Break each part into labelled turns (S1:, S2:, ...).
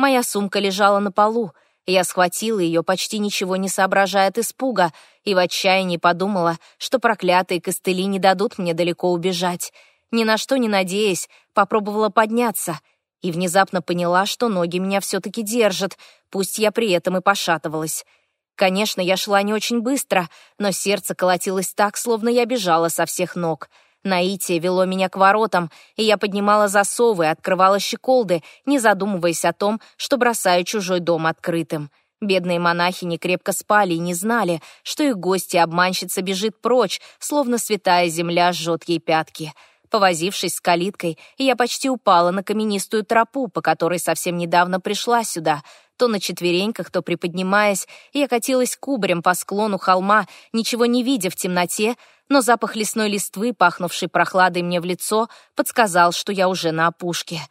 S1: Моя сумка лежала на полу. Я схватила ее, почти ничего не соображая от испуга, и в отчаянии подумала, что проклятые костыли не дадут мне далеко убежать. Ни на что не надеясь, попробовала подняться и внезапно поняла, что ноги меня все-таки держат, пусть я при этом и пошатывалась. Конечно, я шла не очень быстро, но сердце колотилось так, словно я бежала со всех ног — Наитие вело меня к воротам, и я поднимала засовы открывала щеколды, не задумываясь о том, что бросаю чужой дом открытым. Бедные монахи не крепко спали и не знали, что их гости-обманщица бежит прочь, словно святая земля жжет ей пятки. Повозившись с калиткой, я почти упала на каменистую тропу, по которой совсем недавно пришла сюда. То на четвереньках, то приподнимаясь, я катилась кубарем по склону холма, ничего не видя в темноте, но запах лесной листвы, пахнувший прохладой мне в лицо, подсказал, что я уже на опушке.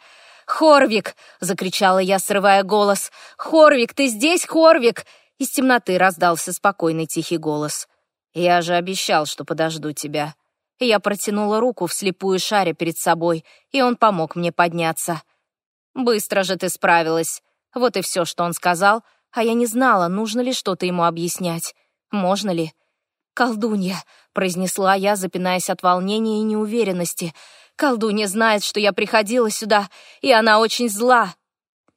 S1: «Хорвик!» — закричала я, срывая голос. «Хорвик, ты здесь, Хорвик?» Из темноты раздался спокойный тихий голос. «Я же обещал, что подожду тебя». Я протянула руку вслепую шаря перед собой, и он помог мне подняться. «Быстро же ты справилась». Вот и все, что он сказал, а я не знала, нужно ли что-то ему объяснять. Можно ли? «Колдунья», — произнесла я, запинаясь от волнения и неуверенности. «Колдунья знает, что я приходила сюда, и она очень зла».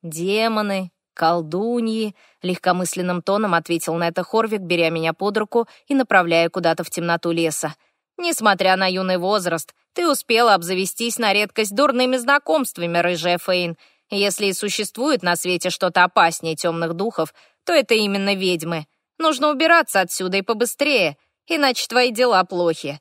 S1: «Демоны, колдуньи», — легкомысленным тоном ответил на это Хорвик, беря меня под руку и направляя куда-то в темноту леса. «Несмотря на юный возраст, ты успела обзавестись на редкость дурными знакомствами, рыжая Фейн. Если и существует на свете что-то опаснее темных духов, то это именно ведьмы. Нужно убираться отсюда и побыстрее, иначе твои дела плохи».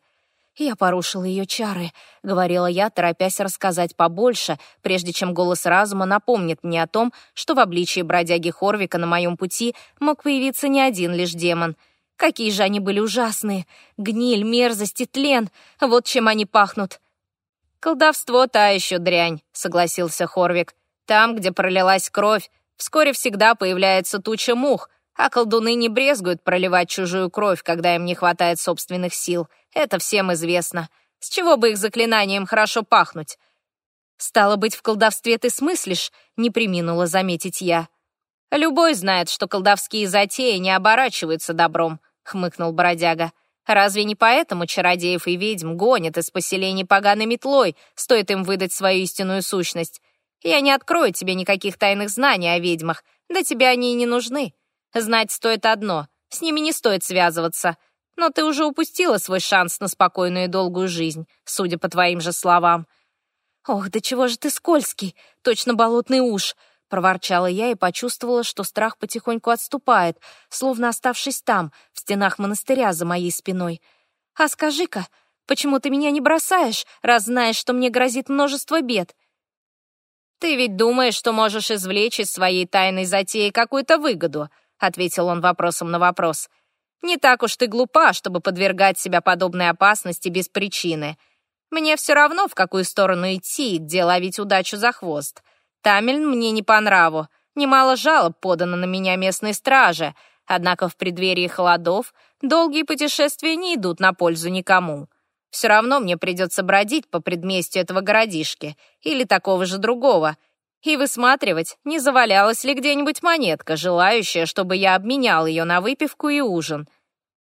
S1: «Я порушила ее чары», — говорила я, торопясь рассказать побольше, прежде чем голос разума напомнит мне о том, что в обличии бродяги Хорвика на моем пути мог появиться не один лишь демон. Какие же они были ужасные! Гниль, мерзость и тлен — вот чем они пахнут. «Колдовство та еще дрянь», — согласился Хорвик. «Там, где пролилась кровь, вскоре всегда появляется туча мух, а колдуны не брезгуют проливать чужую кровь, когда им не хватает собственных сил. Это всем известно. С чего бы их заклинанием хорошо пахнуть? «Стало быть, в колдовстве ты смыслишь?» — не приминула заметить я. «Любой знает, что колдовские затеи не оборачиваются добром», — хмыкнул бродяга. «Разве не поэтому чародеев и ведьм гонят из поселений поганой метлой, стоит им выдать свою истинную сущность? Я не открою тебе никаких тайных знаний о ведьмах, да тебе они и не нужны. Знать стоит одно, с ними не стоит связываться. Но ты уже упустила свой шанс на спокойную и долгую жизнь, судя по твоим же словам. «Ох, да чего же ты скользкий, точно болотный уж!» проворчала я и почувствовала, что страх потихоньку отступает, словно оставшись там, в стенах монастыря за моей спиной. «А скажи-ка, почему ты меня не бросаешь, раз знаешь, что мне грозит множество бед?» «Ты ведь думаешь, что можешь извлечь из своей тайной затеи какую-то выгоду», ответил он вопросом на вопрос. «Не так уж ты глупа, чтобы подвергать себя подобной опасности без причины. Мне все равно, в какую сторону идти и где ловить удачу за хвост. Тамельн мне не по нраву. Немало жалоб подано на меня местной страже, однако в преддверии холодов долгие путешествия не идут на пользу никому. Все равно мне придется бродить по предместью этого городишки или такого же другого — и высматривать, не завалялась ли где-нибудь монетка, желающая, чтобы я обменял ее на выпивку и ужин.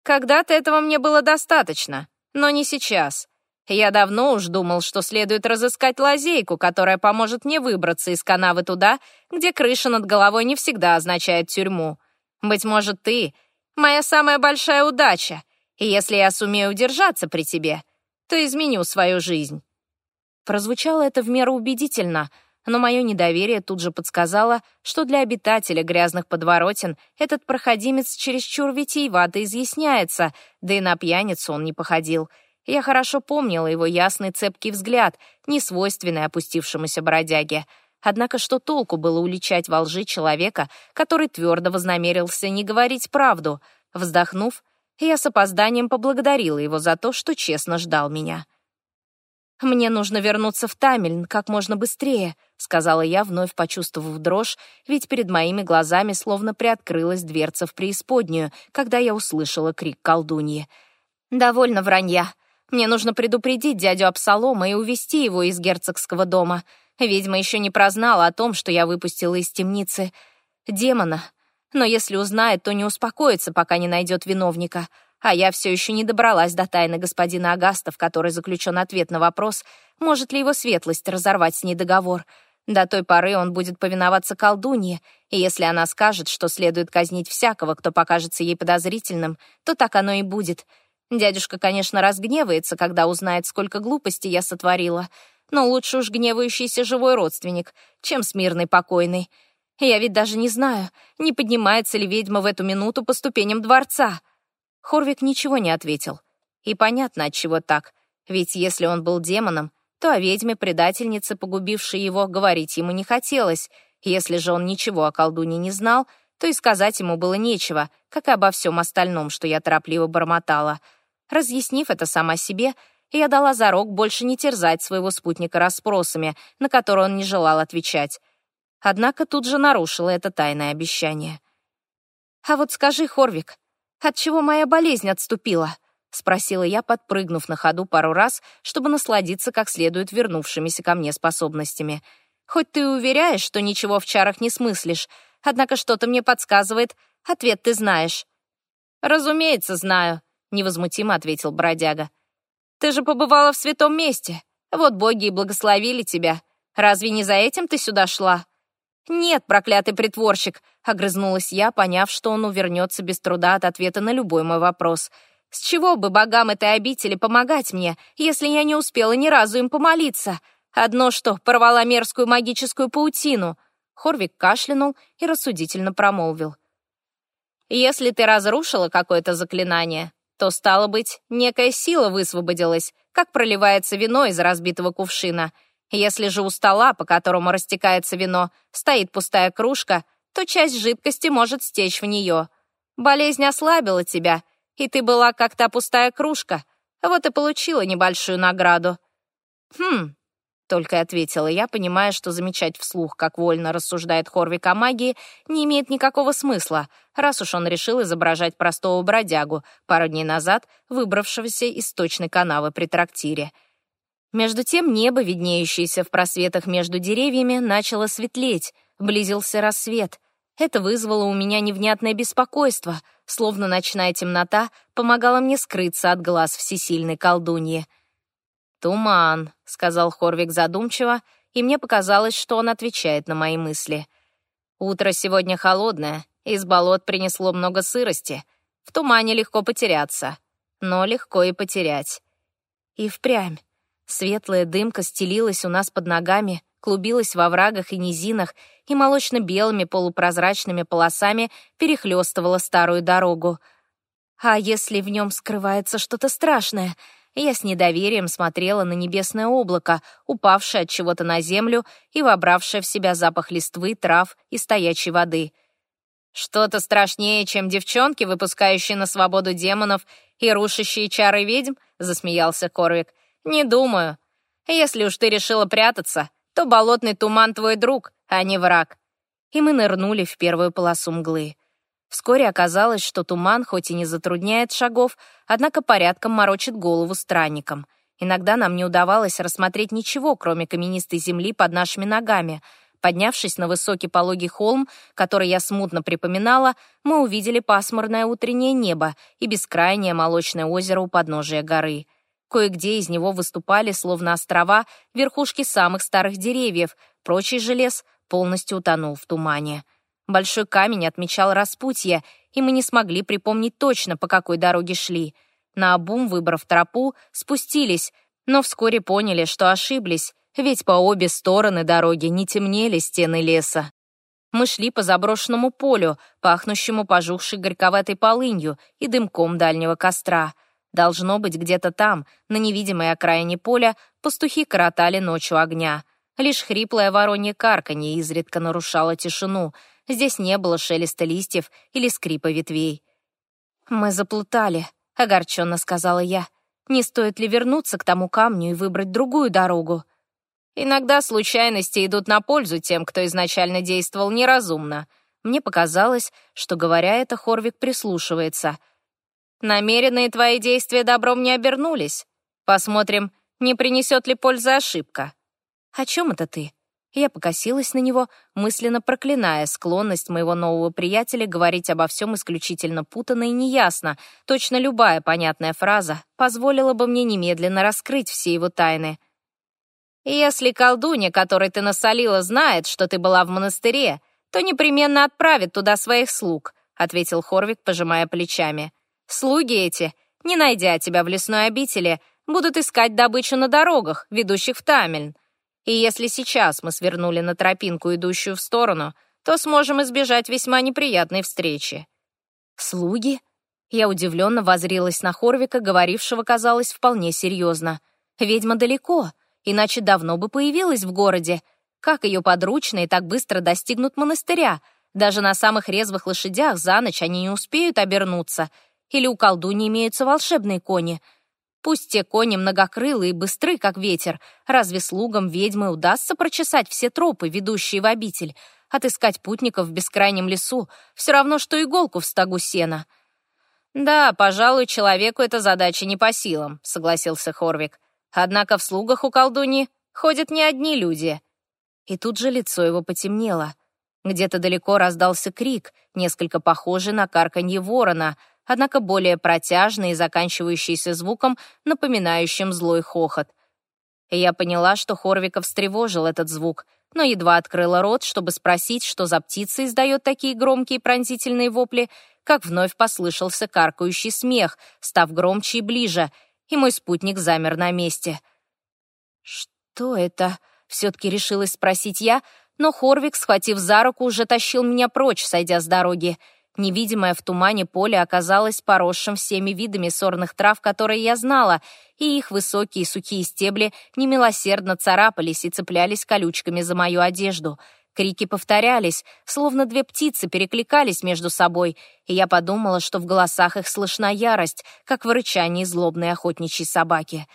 S1: Когда-то этого мне было достаточно, но не сейчас. Я давно уж думал, что следует разыскать лазейку, которая поможет мне выбраться из канавы туда, где крыша над головой не всегда означает тюрьму. Быть может, ты — моя самая большая удача, и если я сумею удержаться при тебе, то изменю свою жизнь». Прозвучало это в меру убедительно — но мое недоверие тут же подсказало, что для обитателя грязных подворотен этот проходимец чересчур витиевато изъясняется, да и на пьяницу он не походил. Я хорошо помнила его ясный цепкий взгляд, не свойственный опустившемуся бродяге. Однако что толку было уличать во лжи человека, который твердо вознамерился не говорить правду? Вздохнув, я с опозданием поблагодарила его за то, что честно ждал меня. «Мне нужно вернуться в Тамельн как можно быстрее», — сказала я, вновь почувствовав дрожь, ведь перед моими глазами словно приоткрылась дверца в преисподнюю, когда я услышала крик колдуньи. «Довольно вранья. Мне нужно предупредить дядю Абсалома и увести его из герцогского дома. Ведьма еще не прознала о том, что я выпустила из темницы демона. Но если узнает, то не успокоится, пока не найдет виновника. А я все еще не добралась до тайны господина Агаста, в которой заключен ответ на вопрос, может ли его светлость разорвать с ней договор. До той поры он будет повиноваться колдунье, и если она скажет, что следует казнить всякого, кто покажется ей подозрительным, то так оно и будет. Дядюшка, конечно, разгневается, когда узнает, сколько глупостей я сотворила, но лучше уж гневающийся живой родственник, чем смирный покойный. Я ведь даже не знаю, не поднимается ли ведьма в эту минуту по ступеням дворца. Хорвик ничего не ответил. И понятно, от чего так. Ведь если он был демоном, то о ведьме-предательнице, погубившей его, говорить ему не хотелось. Если же он ничего о колдуне не знал, то и сказать ему было нечего, как и обо всем остальном, что я торопливо бормотала. Разъяснив это сама себе, я дала зарок больше не терзать своего спутника расспросами, на которые он не желал отвечать. Однако тут же нарушила это тайное обещание. «А вот скажи, Хорвик, от чего моя болезнь отступила?» — спросила я, подпрыгнув на ходу пару раз, чтобы насладиться как следует вернувшимися ко мне способностями. «Хоть ты и уверяешь, что ничего в чарах не смыслишь, однако что-то мне подсказывает, ответ ты знаешь». «Разумеется, знаю», — невозмутимо ответил бродяга. «Ты же побывала в святом месте. Вот боги и благословили тебя. Разве не за этим ты сюда шла?» «Нет, проклятый притворщик», — огрызнулась я, поняв, что он увернется без труда от ответа на любой мой вопрос — с чего бы богам этой обители помогать мне, если я не успела ни разу им помолиться? Одно что, порвала мерзкую магическую паутину. Хорвик кашлянул и рассудительно промолвил. Если ты разрушила какое-то заклинание, то, стало быть, некая сила высвободилась, как проливается вино из разбитого кувшина. Если же у стола, по которому растекается вино, стоит пустая кружка, то часть жидкости может стечь в нее. Болезнь ослабила тебя, и ты была как та пустая кружка, вот и получила небольшую награду». «Хм», — только ответила я, понимая, что замечать вслух, как вольно рассуждает Хорвик о магии, не имеет никакого смысла, раз уж он решил изображать простого бродягу, пару дней назад выбравшегося из точной канавы при трактире. Между тем небо, виднеющееся в просветах между деревьями, начало светлеть, близился рассвет — это вызвало у меня невнятное беспокойство, словно ночная темнота помогала мне скрыться от глаз всесильной колдуньи. «Туман», — сказал Хорвик задумчиво, и мне показалось, что он отвечает на мои мысли. «Утро сегодня холодное, из болот принесло много сырости. В тумане легко потеряться, но легко и потерять». И впрямь. Светлая дымка стелилась у нас под ногами, клубилась во врагах и низинах и молочно-белыми полупрозрачными полосами перехлестывала старую дорогу. А если в нем скрывается что-то страшное? Я с недоверием смотрела на небесное облако, упавшее от чего-то на землю и вобравшее в себя запах листвы, трав и стоячей воды. «Что-то страшнее, чем девчонки, выпускающие на свободу демонов и рушащие чары ведьм?» — засмеялся Корвик. «Не думаю. Если уж ты решила прятаться, то болотный туман твой друг, а не враг. И мы нырнули в первую полосу мглы. Вскоре оказалось, что туман хоть и не затрудняет шагов, однако порядком морочит голову странникам. Иногда нам не удавалось рассмотреть ничего, кроме каменистой земли под нашими ногами. Поднявшись на высокий пологий холм, который я смутно припоминала, мы увидели пасмурное утреннее небо и бескрайнее молочное озеро у подножия горы — Кое-где из него выступали, словно острова, верхушки самых старых деревьев, прочий же лес полностью утонул в тумане. Большой камень отмечал распутье, и мы не смогли припомнить точно, по какой дороге шли. Наобум, выбрав тропу, спустились, но вскоре поняли, что ошиблись, ведь по обе стороны дороги не темнели стены леса. Мы шли по заброшенному полю, пахнущему пожухшей горьковатой полынью и дымком дальнего костра — Должно быть, где-то там, на невидимой окраине поля, пастухи коротали ночью огня. Лишь хриплое воронье карканье изредка нарушало тишину. Здесь не было шелеста листьев или скрипа ветвей. «Мы заплутали», — огорченно сказала я. «Не стоит ли вернуться к тому камню и выбрать другую дорогу?» «Иногда случайности идут на пользу тем, кто изначально действовал неразумно», мне показалось, что, говоря это, Хорвик прислушивается. Намеренные твои действия добром не обернулись. Посмотрим, не принесет ли пользы ошибка. О чем это ты? Я покосилась на него, мысленно проклиная склонность моего нового приятеля говорить обо всем исключительно путанно и неясно. Точно любая понятная фраза позволила бы мне немедленно раскрыть все его тайны. «Если колдунья, которой ты насолила, знает, что ты была в монастыре, то непременно отправит туда своих слуг», ответил Хорвик, пожимая плечами. «Слуги эти, не найдя тебя в лесной обители, будут искать добычу на дорогах, ведущих в Тамельн. И если сейчас мы свернули на тропинку, идущую в сторону, то сможем избежать весьма неприятной встречи». «Слуги?» Я удивленно возрилась на Хорвика, говорившего, казалось, вполне серьезно. «Ведьма далеко, иначе давно бы появилась в городе. Как ее подручные так быстро достигнут монастыря? Даже на самых резвых лошадях за ночь они не успеют обернуться. Или у колдуни имеются волшебные кони?» Пусть те кони многокрылые и быстры, как ветер, разве слугам ведьмы удастся прочесать все тропы, ведущие в обитель, отыскать путников в бескрайнем лесу, все равно, что иголку в стогу сена? «Да, пожалуй, человеку эта задача не по силам», — согласился Хорвик. «Однако в слугах у колдуни ходят не одни люди». И тут же лицо его потемнело. Где-то далеко раздался крик, несколько похожий на карканье ворона — однако более протяжный и заканчивающийся звуком, напоминающим злой хохот. И я поняла, что Хорвика встревожил этот звук, но едва открыла рот, чтобы спросить, что за птица издает такие громкие пронзительные вопли, как вновь послышался каркающий смех, став громче и ближе, и мой спутник замер на месте. «Что это?» — все-таки решилась спросить я, но Хорвик, схватив за руку, уже тащил меня прочь, сойдя с дороги — Невидимое в тумане поле оказалось поросшим всеми видами сорных трав, которые я знала, и их высокие сухие стебли немилосердно царапались и цеплялись колючками за мою одежду. Крики повторялись, словно две птицы перекликались между собой, и я подумала, что в голосах их слышна ярость, как в рычании злобной охотничьей собаки.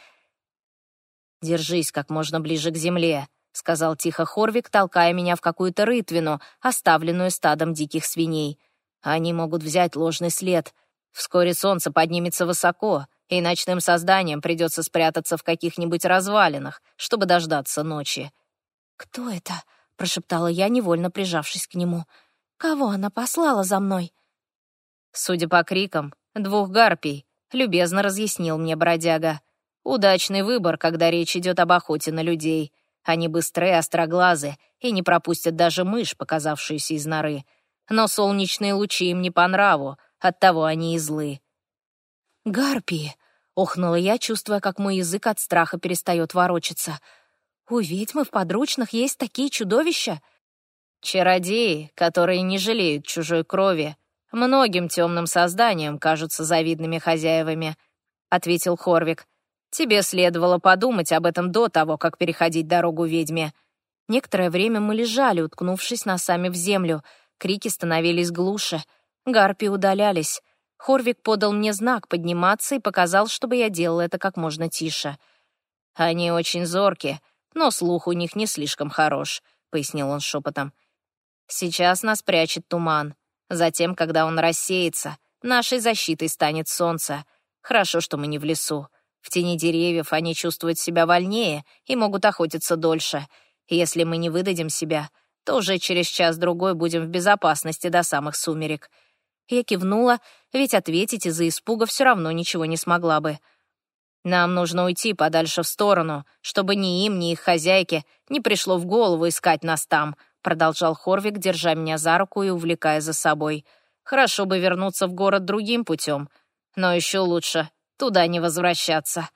S1: «Держись как можно ближе к земле», — сказал тихо Хорвик, толкая меня в какую-то рытвину, оставленную стадом диких свиней. Они могут взять ложный след. Вскоре солнце поднимется высоко, и ночным созданиям придется спрятаться в каких-нибудь развалинах, чтобы дождаться ночи.
S2: «Кто это?» — прошептала я, невольно прижавшись к нему. «Кого она послала за мной?»
S1: Судя по крикам, двух гарпий, любезно разъяснил мне бродяга. Удачный выбор, когда речь идет об охоте на людей. Они быстрые, остроглазы и не пропустят даже мышь, показавшуюся из норы но солнечные лучи им не по нраву, оттого они и злы.
S2: «Гарпии!» — охнула я, чувствуя, как мой язык от страха перестает ворочаться. «У ведьмы в подручных есть такие чудовища?»
S1: «Чародеи, которые не жалеют чужой крови, многим темным созданиям кажутся завидными хозяевами», — ответил Хорвик. «Тебе следовало подумать об этом до того, как переходить дорогу ведьме».
S2: Некоторое время мы лежали, уткнувшись носами в землю — Крики становились глуше. Гарпи удалялись. Хорвик подал мне знак подниматься и показал, чтобы я делала это как можно тише.
S1: «Они очень зорки, но слух у них не слишком хорош», — пояснил он шепотом. «Сейчас нас прячет туман. Затем, когда он рассеется, нашей защитой станет солнце. Хорошо, что мы не в лесу. В тени деревьев они чувствуют себя вольнее и могут охотиться дольше. Если мы не выдадим себя, то уже через час-другой будем в безопасности до самых сумерек». Я кивнула, ведь ответить из-за испуга все равно ничего не смогла бы. «Нам нужно уйти подальше в сторону, чтобы ни им, ни их хозяйке не пришло в голову искать нас там», продолжал Хорвик, держа меня за руку и увлекая за собой. «Хорошо бы вернуться в город другим путем, но еще лучше туда не возвращаться».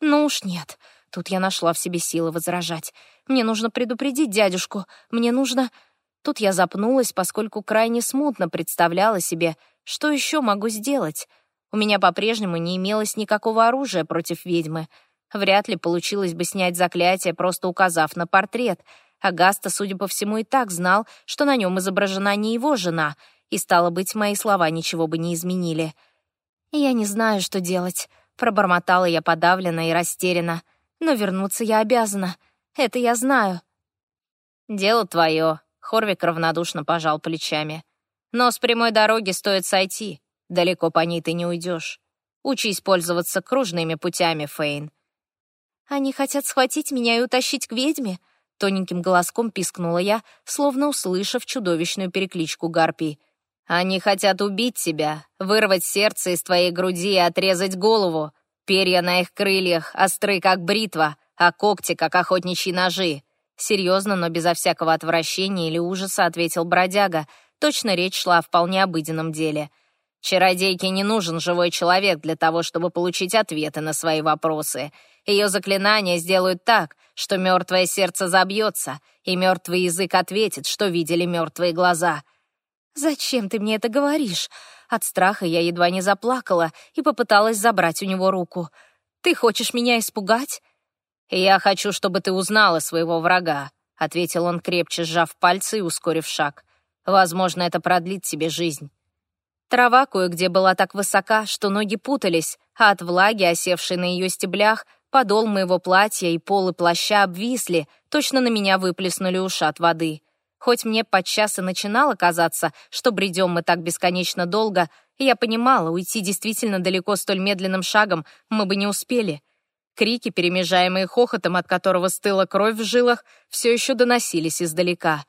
S2: «Ну уж нет», Тут я нашла в себе силы возражать. «Мне нужно предупредить дядюшку. Мне нужно...» Тут я запнулась, поскольку крайне смутно представляла себе, что еще могу сделать. У меня по-прежнему не имелось никакого оружия против ведьмы. Вряд ли получилось бы снять заклятие, просто указав на портрет. Агаста, судя по всему, и так знал, что на нем изображена не его жена, и, стало быть, мои слова ничего бы не изменили. «Я не знаю, что делать», — пробормотала я подавленно и растерянно но вернуться я обязана. Это я знаю».
S1: «Дело твое», — Хорвик равнодушно пожал плечами. «Но с прямой дороги стоит сойти. Далеко по ней ты не уйдешь. Учись пользоваться кружными путями, Фейн».
S2: «Они хотят схватить меня и утащить к ведьме?» — тоненьким голоском пискнула я, словно услышав чудовищную перекличку гарпий. «Они хотят убить тебя, вырвать сердце из твоей груди и отрезать голову. Перья на их крыльях остры, как бритва, а когти, как охотничьи ножи». Серьезно, но безо всякого отвращения или ужаса ответил бродяга. Точно речь шла о вполне обыденном деле. Чародейке не нужен живой человек для того, чтобы получить ответы на свои вопросы. Ее заклинания сделают так, что мертвое сердце забьется, и мертвый язык ответит, что видели мертвые глаза. «Зачем ты мне это говоришь?» От страха я едва не заплакала и попыталась забрать у него руку. «Ты хочешь меня испугать?» «Я хочу, чтобы ты узнала своего врага», — ответил он, крепче сжав пальцы и ускорив шаг. «Возможно, это продлит тебе жизнь». Трава кое-где была так высока, что ноги путались, а от влаги, осевшей на ее стеблях, подол моего платья и полы плаща обвисли, точно на меня выплеснули ушат воды. Хоть мне подчас и начинало казаться, что бредем мы так бесконечно долго, я понимала, уйти действительно далеко столь медленным шагом мы бы не успели. Крики, перемежаемые хохотом, от которого стыла кровь в жилах, все еще доносились издалека.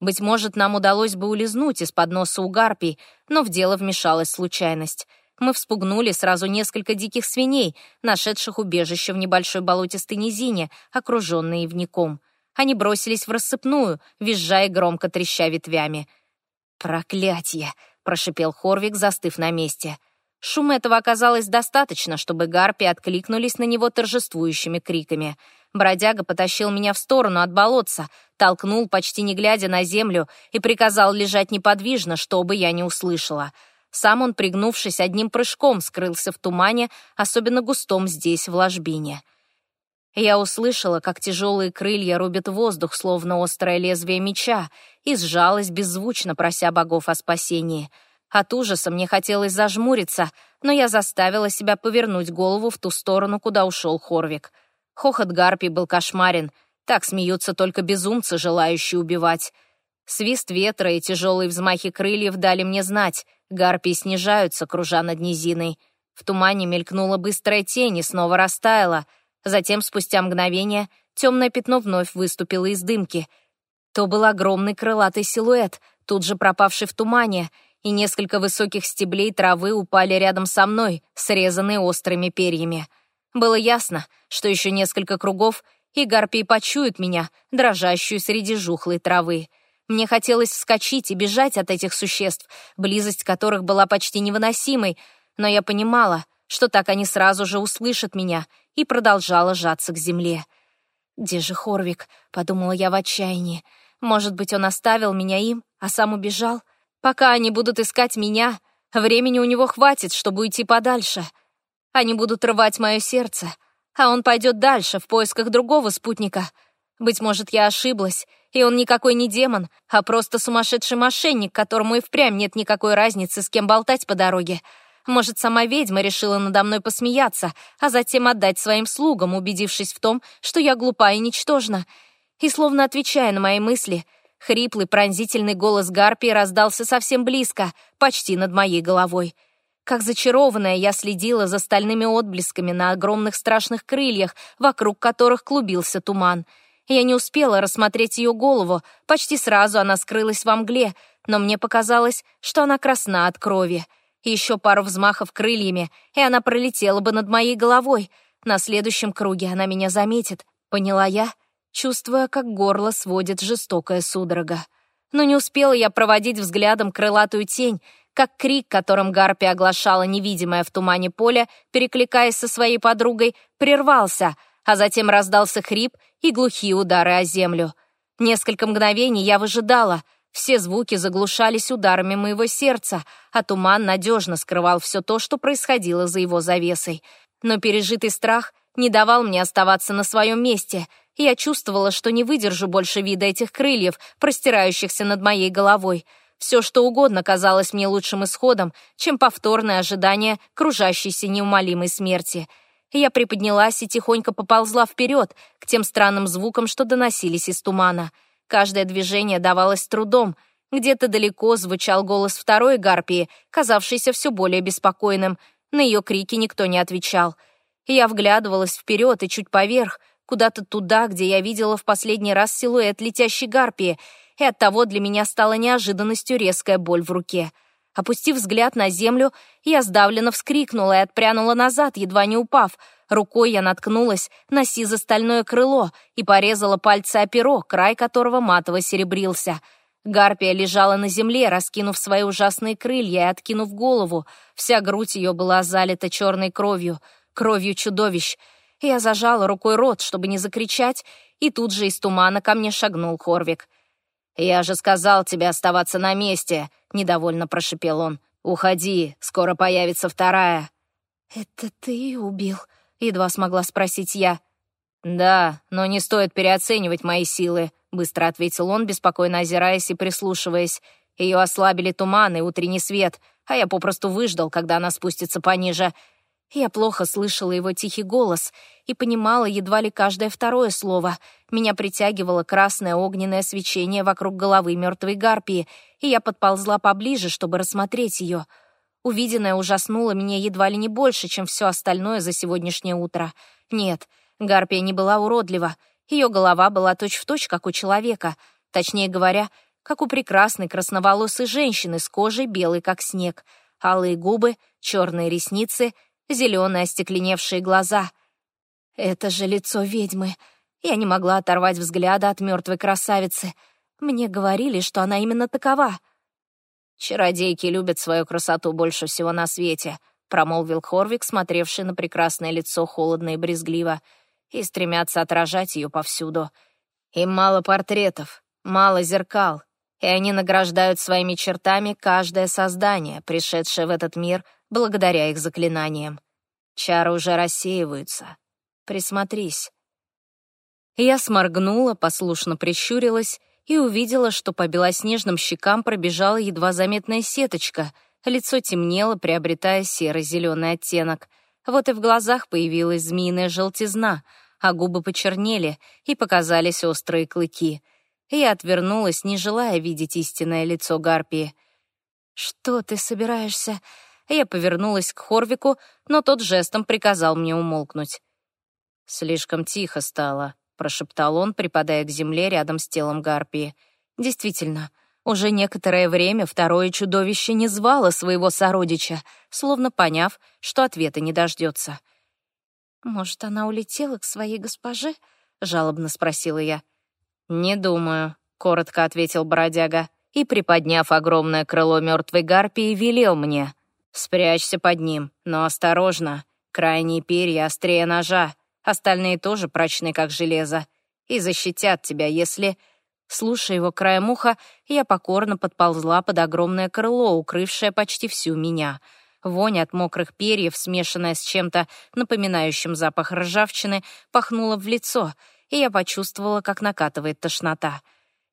S2: Быть может, нам удалось бы улизнуть из-под носа у гарпий, но в дело вмешалась случайность. Мы вспугнули сразу несколько диких свиней, нашедших убежище в небольшой болотистой низине, окруженной ивником. Они бросились в рассыпную, визжая громко треща ветвями. «Проклятье!» — прошипел Хорвик, застыв на месте. Шума этого оказалось достаточно, чтобы гарпи откликнулись на него торжествующими криками. Бродяга потащил меня в сторону от болотца, толкнул, почти не глядя на землю, и приказал лежать неподвижно, чтобы я не услышала. Сам он, пригнувшись одним прыжком, скрылся в тумане, особенно густом здесь, в ложбине. Я услышала, как тяжелые крылья рубят воздух, словно острое лезвие меча, и сжалась, беззвучно прося богов о спасении. От ужаса мне хотелось зажмуриться, но я заставила себя повернуть голову в ту сторону, куда ушел Хорвик. Хохот Гарпи был кошмарен. Так смеются только безумцы, желающие убивать. Свист ветра и тяжелые взмахи крыльев дали мне знать. Гарпии снижаются, кружа над низиной. В тумане мелькнула быстрая тень и снова растаяла — Затем, спустя мгновение, темное пятно вновь выступило из дымки. То был огромный крылатый силуэт, тут же пропавший в тумане, и несколько высоких стеблей травы упали рядом со мной, срезанные острыми перьями. Было ясно, что еще несколько кругов, и гарпии почуют меня, дрожащую среди жухлой травы. Мне хотелось вскочить и бежать от этих существ, близость которых была почти невыносимой, но я понимала, что так они сразу же услышат меня, и продолжала сжаться к земле. «Где же Хорвик?» — подумала я в отчаянии. «Может быть, он оставил меня им, а сам убежал? Пока они будут искать меня, времени у него хватит, чтобы уйти подальше. Они будут рвать мое сердце, а он пойдет дальше в поисках другого спутника. Быть может, я ошиблась, и он никакой не демон, а просто сумасшедший мошенник, которому и впрямь нет никакой разницы, с кем болтать по дороге. Может, сама ведьма решила надо мной посмеяться, а затем отдать своим слугам, убедившись в том, что я глупа и ничтожна. И словно отвечая на мои мысли, хриплый пронзительный голос Гарпии раздался совсем близко, почти над моей головой. Как зачарованная, я следила за стальными отблесками на огромных страшных крыльях, вокруг которых клубился туман. Я не успела рассмотреть ее голову, почти сразу она скрылась во мгле, но мне показалось, что она красна от крови — еще пару взмахов крыльями, и она пролетела бы над моей головой. На следующем круге она меня заметит, поняла я, чувствуя, как горло сводит жестокая судорога. Но не успела я проводить взглядом крылатую тень, как крик, которым Гарпи оглашала невидимое в тумане поле, перекликаясь со своей подругой, прервался, а затем раздался хрип и глухие удары о землю. Несколько мгновений я выжидала — все звуки заглушались ударами моего сердца, а туман надежно скрывал все то, что происходило за его завесой. Но пережитый страх не давал мне оставаться на своем месте. Я чувствовала, что не выдержу больше вида этих крыльев, простирающихся над моей головой. Все, что угодно казалось мне лучшим исходом, чем повторное ожидание кружащейся неумолимой смерти. Я приподнялась и тихонько поползла вперед, к тем странным звукам, что доносились из тумана — Каждое движение давалось трудом. Где-то далеко звучал голос второй гарпии, казавшийся все более беспокойным. На ее крики никто не отвечал. Я вглядывалась вперед и чуть поверх,
S1: куда-то туда, где я видела в последний раз силуэт летящей гарпии, и оттого для меня стала неожиданностью резкая боль в руке. Опустив взгляд на землю, я сдавленно вскрикнула и отпрянула назад, едва не упав. Рукой я наткнулась на сизо-стальное крыло и порезала пальцы о перо, край которого матово серебрился. Гарпия лежала на земле, раскинув свои ужасные крылья и откинув голову. Вся грудь ее была залита черной кровью, кровью чудовищ. Я зажала рукой рот, чтобы не закричать, и тут же из тумана ко мне шагнул Хорвик. «Я же сказал тебе оставаться на месте», — недовольно прошипел он. «Уходи, скоро появится вторая».
S2: «Это ты убил?» — едва смогла спросить я.
S1: «Да, но не стоит переоценивать мои силы», — быстро ответил он, беспокойно озираясь и прислушиваясь. Ее ослабили туман и утренний свет, а я попросту выждал, когда она спустится пониже. Я плохо слышала его тихий голос и понимала едва ли каждое второе слово. Меня притягивало красное огненное свечение вокруг головы мертвой гарпии, и я подползла поближе, чтобы рассмотреть ее. Увиденное ужаснуло меня едва ли не больше, чем все остальное за сегодняшнее утро. Нет, гарпия не была уродлива. Ее голова была точь-в-точь, точь, как у человека. Точнее говоря, как у прекрасной красноволосой женщины с кожей белой, как снег. Алые губы, черные ресницы — зеленые остекленевшие глаза. Это же лицо ведьмы. Я не могла оторвать взгляда от мертвой красавицы. Мне говорили, что она именно такова. «Чародейки любят свою красоту больше всего на свете», промолвил Хорвик, смотревший на прекрасное лицо холодно и брезгливо, и стремятся отражать ее повсюду. Им мало портретов, мало зеркал, и они награждают своими чертами каждое создание, пришедшее в этот мир благодаря их заклинаниям. Чары уже рассеиваются. Присмотрись. Я сморгнула, послушно прищурилась и увидела, что по белоснежным щекам пробежала едва заметная сеточка, лицо темнело, приобретая серо-зеленый оттенок. Вот и в глазах появилась змеиная желтизна, а губы почернели и показались острые клыки. Я отвернулась, не желая видеть истинное лицо Гарпии. «Что ты собираешься я повернулась к Хорвику, но тот жестом приказал мне умолкнуть. «Слишком тихо стало», — прошептал он, припадая к земле рядом с телом Гарпии. «Действительно, уже некоторое время второе чудовище не звало своего сородича, словно поняв, что ответа не дождется. «Может, она улетела к своей госпоже?» — жалобно спросила я. «Не думаю», — коротко ответил бродяга и, приподняв огромное крыло мертвой гарпии, велел мне. Спрячься под ним, но осторожно. Крайние перья острее ножа, остальные тоже прочны, как железо, и защитят тебя, если... Слушая его краем уха, я покорно подползла под огромное крыло, укрывшее почти всю меня. Вонь от мокрых перьев, смешанная с чем-то напоминающим запах ржавчины, пахнула в лицо, и я почувствовала, как накатывает тошнота.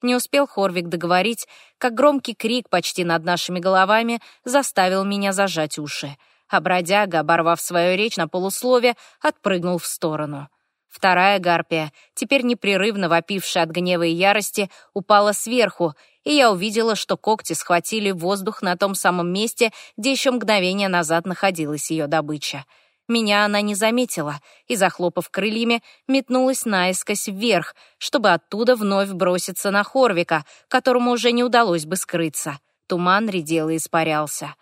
S1: Не успел Хорвик договорить, как громкий крик почти над нашими головами заставил меня зажать уши, а бродяга, оборвав свою речь на полуслове, отпрыгнул в сторону. Вторая гарпия, теперь непрерывно вопившая от гнева и ярости, упала сверху, и я увидела, что когти схватили воздух на том самом месте, где еще мгновение назад находилась ее добыча — меня она не заметила и, захлопав крыльями, метнулась наискось вверх, чтобы оттуда вновь броситься на Хорвика, которому уже не удалось бы скрыться. Туман редел и испарялся.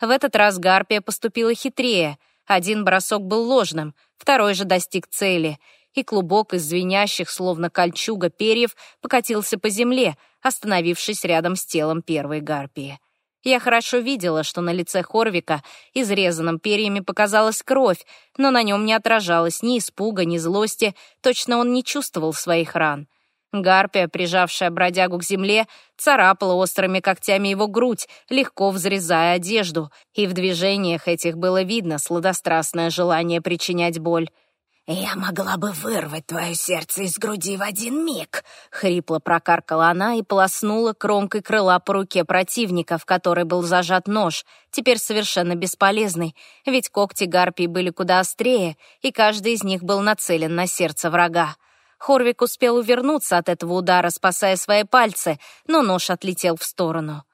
S1: В этот раз Гарпия поступила хитрее. Один бросок был ложным, второй же достиг цели, и клубок из звенящих, словно кольчуга, перьев покатился по земле, остановившись рядом с телом первой Гарпии. Я хорошо видела, что на лице Хорвика, изрезанном перьями, показалась кровь, но на нем не отражалось ни испуга, ни злости, точно он не чувствовал своих ран. Гарпия, прижавшая бродягу к земле, царапала острыми когтями его грудь, легко взрезая одежду, и в движениях этих было видно сладострастное желание причинять боль.
S3: «Я могла бы вырвать твое сердце из груди в один миг», — хрипло прокаркала она и полоснула кромкой крыла по руке противника, в которой был зажат нож, теперь совершенно бесполезный, ведь когти гарпии были куда острее, и каждый из них был нацелен на сердце врага. Хорвик успел увернуться от этого удара, спасая свои пальцы, но нож отлетел в сторону.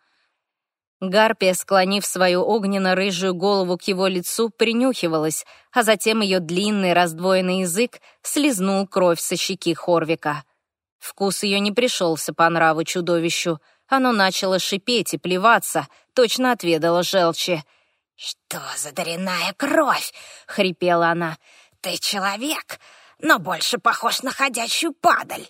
S1: Гарпия, склонив свою огненно-рыжую голову к его лицу, принюхивалась, а затем ее длинный раздвоенный язык слезнул кровь со щеки Хорвика. Вкус ее не пришелся по нраву чудовищу. Оно начало шипеть и плеваться, точно отведало желчи.
S3: «Что за дрянная кровь?» — хрипела она. «Ты человек, но больше похож на ходячую падаль.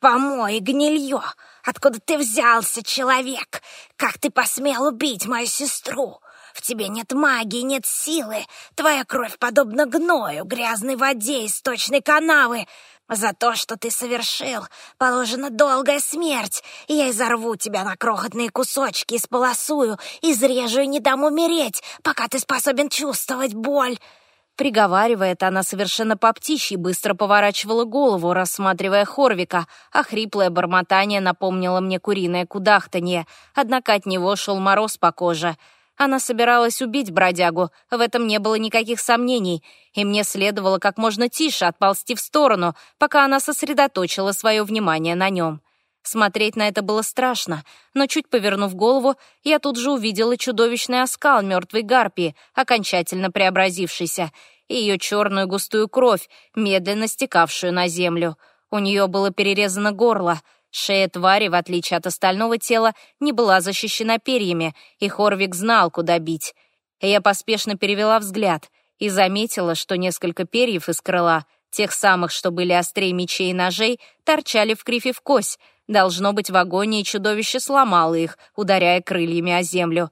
S3: Помой, гнилье! Откуда ты взялся, человек? Как ты посмел убить мою сестру? В тебе нет магии, нет силы. Твоя кровь подобна гною, грязной воде из сточной канавы. За то, что ты совершил, положена долгая смерть, и я изорву тебя на крохотные кусочки, исполосую, изрежу и не дам умереть, пока ты способен чувствовать боль».
S1: Приговаривая она совершенно по птичьи быстро поворачивала голову, рассматривая Хорвика, а хриплое бормотание напомнило мне куриное кудахтанье, однако от него шел мороз по коже. Она собиралась убить бродягу, в этом не было никаких сомнений, и мне следовало как можно тише отползти в сторону, пока она сосредоточила свое внимание на нем. Смотреть на это было страшно, но чуть повернув голову, я тут же увидела чудовищный оскал мертвой гарпии, окончательно преобразившийся, и ее черную густую кровь, медленно стекавшую на землю. У нее было перерезано горло. Шея твари, в отличие от остального тела, не была защищена перьями, и Хорвик знал, куда бить. Я поспешно перевела взгляд и заметила, что несколько перьев из крыла, тех самых, что были острее мечей и ножей, торчали в крифе в кость, Должно быть, в агонии чудовище сломало их, ударяя крыльями о землю.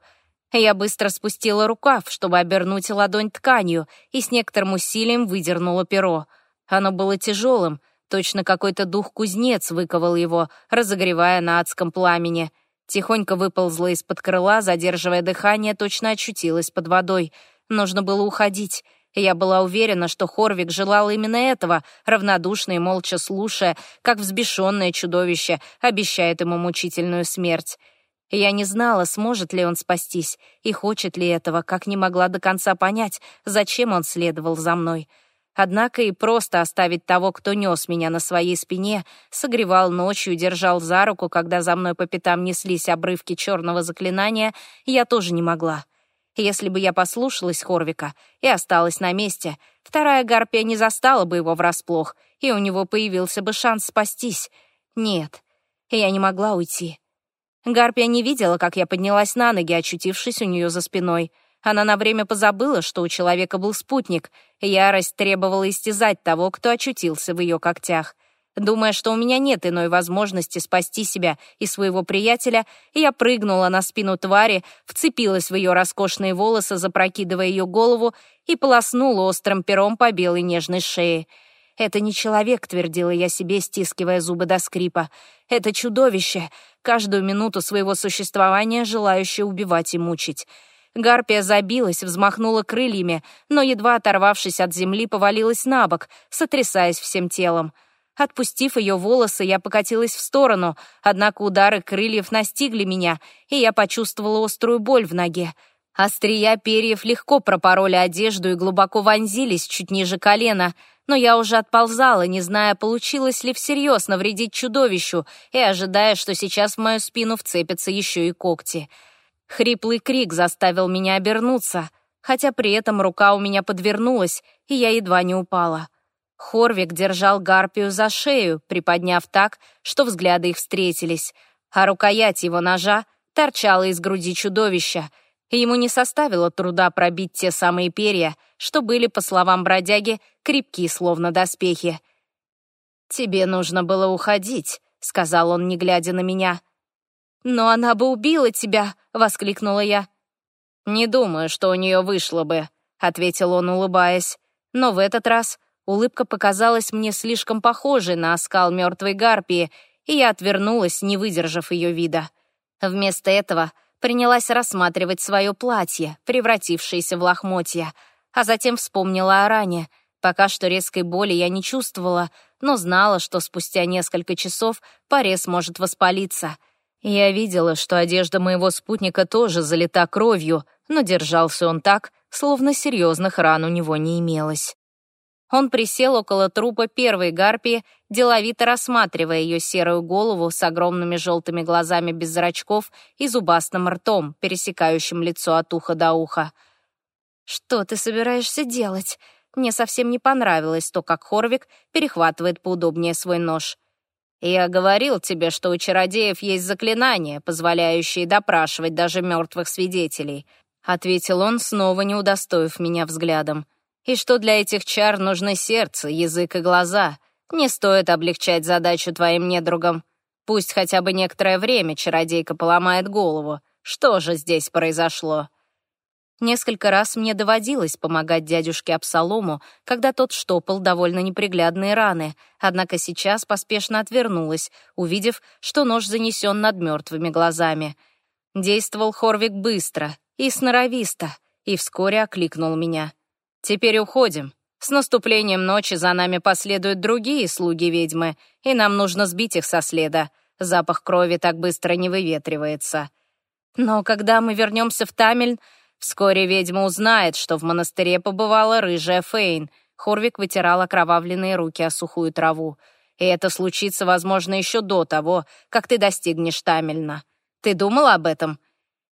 S1: Я быстро спустила рукав, чтобы обернуть ладонь тканью, и с некоторым усилием выдернула перо. Оно было тяжелым, точно какой-то дух-кузнец выковал его, разогревая на адском пламени. Тихонько выползла из-под крыла, задерживая дыхание, точно очутилась под водой. Нужно было уходить. Я была уверена, что Хорвик желал именно этого, равнодушно и молча слушая, как взбешенное чудовище обещает ему мучительную смерть. Я не знала, сможет ли он спастись и хочет ли этого, как не могла до конца понять, зачем он следовал за мной. Однако и просто оставить того, кто нес меня на своей спине, согревал ночью, держал за руку, когда за мной по пятам неслись обрывки черного заклинания, я тоже не могла. Если бы я послушалась Хорвика и осталась на месте, вторая гарпия не застала бы его врасплох, и у него появился бы шанс спастись. Нет, я не могла уйти. Гарпия не видела, как я поднялась на ноги, очутившись у нее за спиной. Она на время позабыла, что у человека был спутник. Ярость требовала истязать того, кто очутился в ее когтях. Думая, что у меня нет иной возможности спасти себя и своего приятеля, я прыгнула на спину твари, вцепилась в ее роскошные волосы, запрокидывая ее голову, и полоснула острым пером по белой нежной шее. «Это не человек», — твердила я себе, стискивая зубы до скрипа. «Это чудовище, каждую минуту своего существования желающее убивать и мучить». Гарпия забилась, взмахнула крыльями, но, едва оторвавшись от земли, повалилась на бок, сотрясаясь всем телом. Отпустив ее волосы, я покатилась в сторону, однако удары крыльев настигли меня, и я почувствовала острую боль в ноге. Острия перьев легко пропороли одежду и глубоко вонзились чуть ниже колена, но я уже отползала, не зная, получилось ли всерьез навредить чудовищу, и ожидая, что сейчас в мою спину вцепятся еще и когти. Хриплый крик заставил меня обернуться, хотя при этом рука у меня подвернулась, и я едва не упала. Хорвик держал Гарпию за шею, приподняв так, что взгляды их встретились, а рукоять его ножа торчала из груди чудовища, и ему не составило труда пробить те самые перья, что были, по словам бродяги, крепки, словно доспехи. «Тебе нужно было уходить», — сказал он, не глядя на меня. «Но она бы убила тебя!» — воскликнула я. «Не думаю, что у нее вышло бы», — ответил он, улыбаясь. Но в этот раз Улыбка показалась мне слишком похожей на оскал мертвой гарпии, и я отвернулась, не выдержав ее вида. Вместо этого принялась рассматривать свое платье, превратившееся в лохмотья, а затем вспомнила о ране. Пока что резкой боли я не чувствовала, но знала, что спустя несколько часов порез может воспалиться. Я видела, что одежда моего спутника тоже залита кровью, но держался он так, словно серьезных ран у него не имелось. Он присел около трупа первой гарпии, деловито рассматривая ее серую голову с огромными желтыми глазами без зрачков и зубастым ртом, пересекающим лицо от уха до уха. «Что ты собираешься делать?» Мне совсем не понравилось то, как Хорвик перехватывает поудобнее свой нож. «Я говорил тебе, что у чародеев есть заклинания, позволяющие допрашивать даже мертвых свидетелей», ответил он, снова не удостоив меня взглядом. «И что для этих чар нужны сердце, язык и глаза. Не стоит облегчать задачу твоим недругам. Пусть хотя бы некоторое время чародейка поломает голову. Что же здесь произошло?» Несколько раз мне доводилось помогать дядюшке Абсалому, когда тот штопал довольно неприглядные раны, однако сейчас поспешно отвернулась, увидев, что нож занесен над мертвыми глазами. Действовал Хорвик быстро и сноровисто, и вскоре окликнул меня. «Теперь уходим. С наступлением ночи за нами последуют другие слуги ведьмы, и нам нужно сбить их со следа. Запах крови так быстро не выветривается. Но когда мы вернемся в Тамельн, Вскоре ведьма узнает, что в монастыре побывала рыжая Фейн. Хорвик вытирал окровавленные руки о сухую траву. И это случится, возможно, еще до того, как ты достигнешь Тамельна. Ты думала об этом?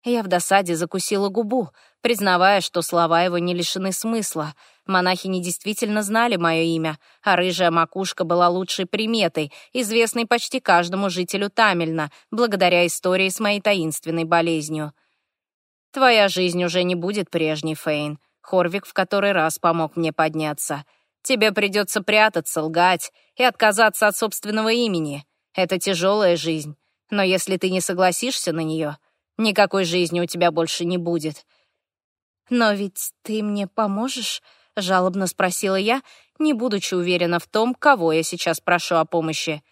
S1: Я в досаде закусила губу, признавая, что слова его не лишены смысла. Монахини действительно знали мое имя, а рыжая макушка была лучшей приметой, известной почти каждому жителю Тамельна, благодаря истории с моей таинственной болезнью. «Твоя жизнь уже не будет прежней, Фейн. Хорвик в который раз помог мне подняться. Тебе придется прятаться, лгать и отказаться от собственного имени. Это тяжелая жизнь. Но если ты не согласишься на нее, никакой жизни у тебя больше не будет». «Но ведь ты мне поможешь?» — жалобно спросила я, не будучи уверена в том, кого я сейчас прошу о помощи.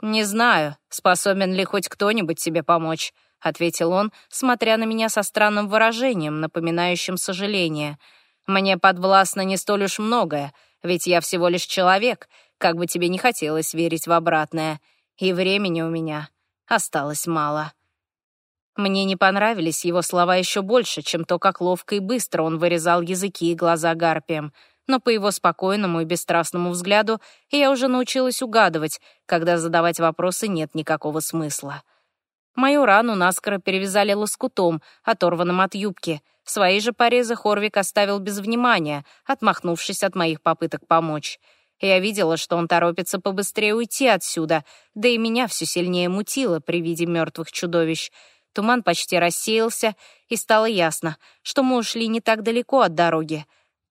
S1: «Не знаю, способен ли хоть кто-нибудь тебе помочь ответил он, смотря на меня со странным выражением, напоминающим сожаление. «Мне подвластно не столь уж многое, ведь я всего лишь человек, как бы тебе не хотелось верить в обратное, и времени у меня осталось мало». Мне не понравились его слова еще больше, чем то, как ловко и быстро он вырезал языки и глаза гарпиям, но по его спокойному и бесстрастному взгляду я уже научилась угадывать, когда задавать вопросы нет никакого смысла. Мою рану наскоро перевязали лоскутом, оторванным от юбки. Свои же порезы Хорвик оставил без внимания, отмахнувшись от моих попыток помочь. Я видела, что он торопится побыстрее уйти отсюда, да и меня все сильнее мутило при виде мертвых чудовищ. Туман почти рассеялся, и стало ясно, что мы ушли не так далеко от дороги.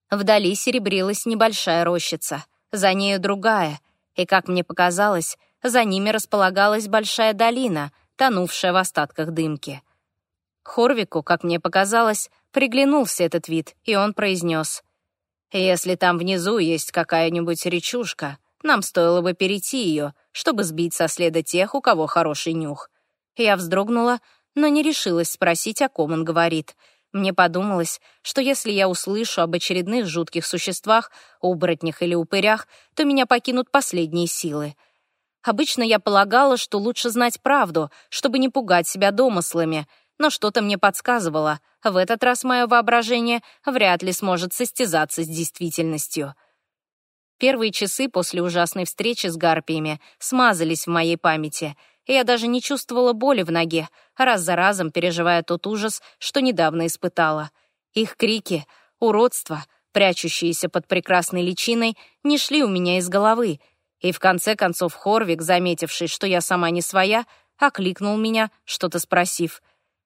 S1: Вдали серебрилась небольшая рощица, за нею другая, и, как мне показалось, за ними располагалась большая долина — тонувшая в остатках дымки. Хорвику, как мне показалось, приглянулся этот вид, и он произнес. «Если там внизу есть какая-нибудь речушка, нам стоило бы перейти ее, чтобы сбить со следа тех, у кого хороший нюх». Я вздрогнула, но не решилась спросить, о ком он говорит. Мне подумалось, что если я услышу об очередных жутких существах, оборотнях или упырях, то меня покинут последние силы — Обычно я полагала, что лучше знать правду, чтобы не пугать себя домыслами, но что-то мне подсказывало, в этот раз мое воображение вряд ли сможет состязаться с действительностью. Первые часы после ужасной встречи с гарпиями смазались в моей памяти, я даже не чувствовала боли в ноге, раз за разом переживая тот ужас, что недавно испытала. Их крики, уродство, прячущиеся под прекрасной личиной, не шли у меня из головы — и в конце концов Хорвик, заметивший, что я сама не своя, окликнул меня, что-то спросив.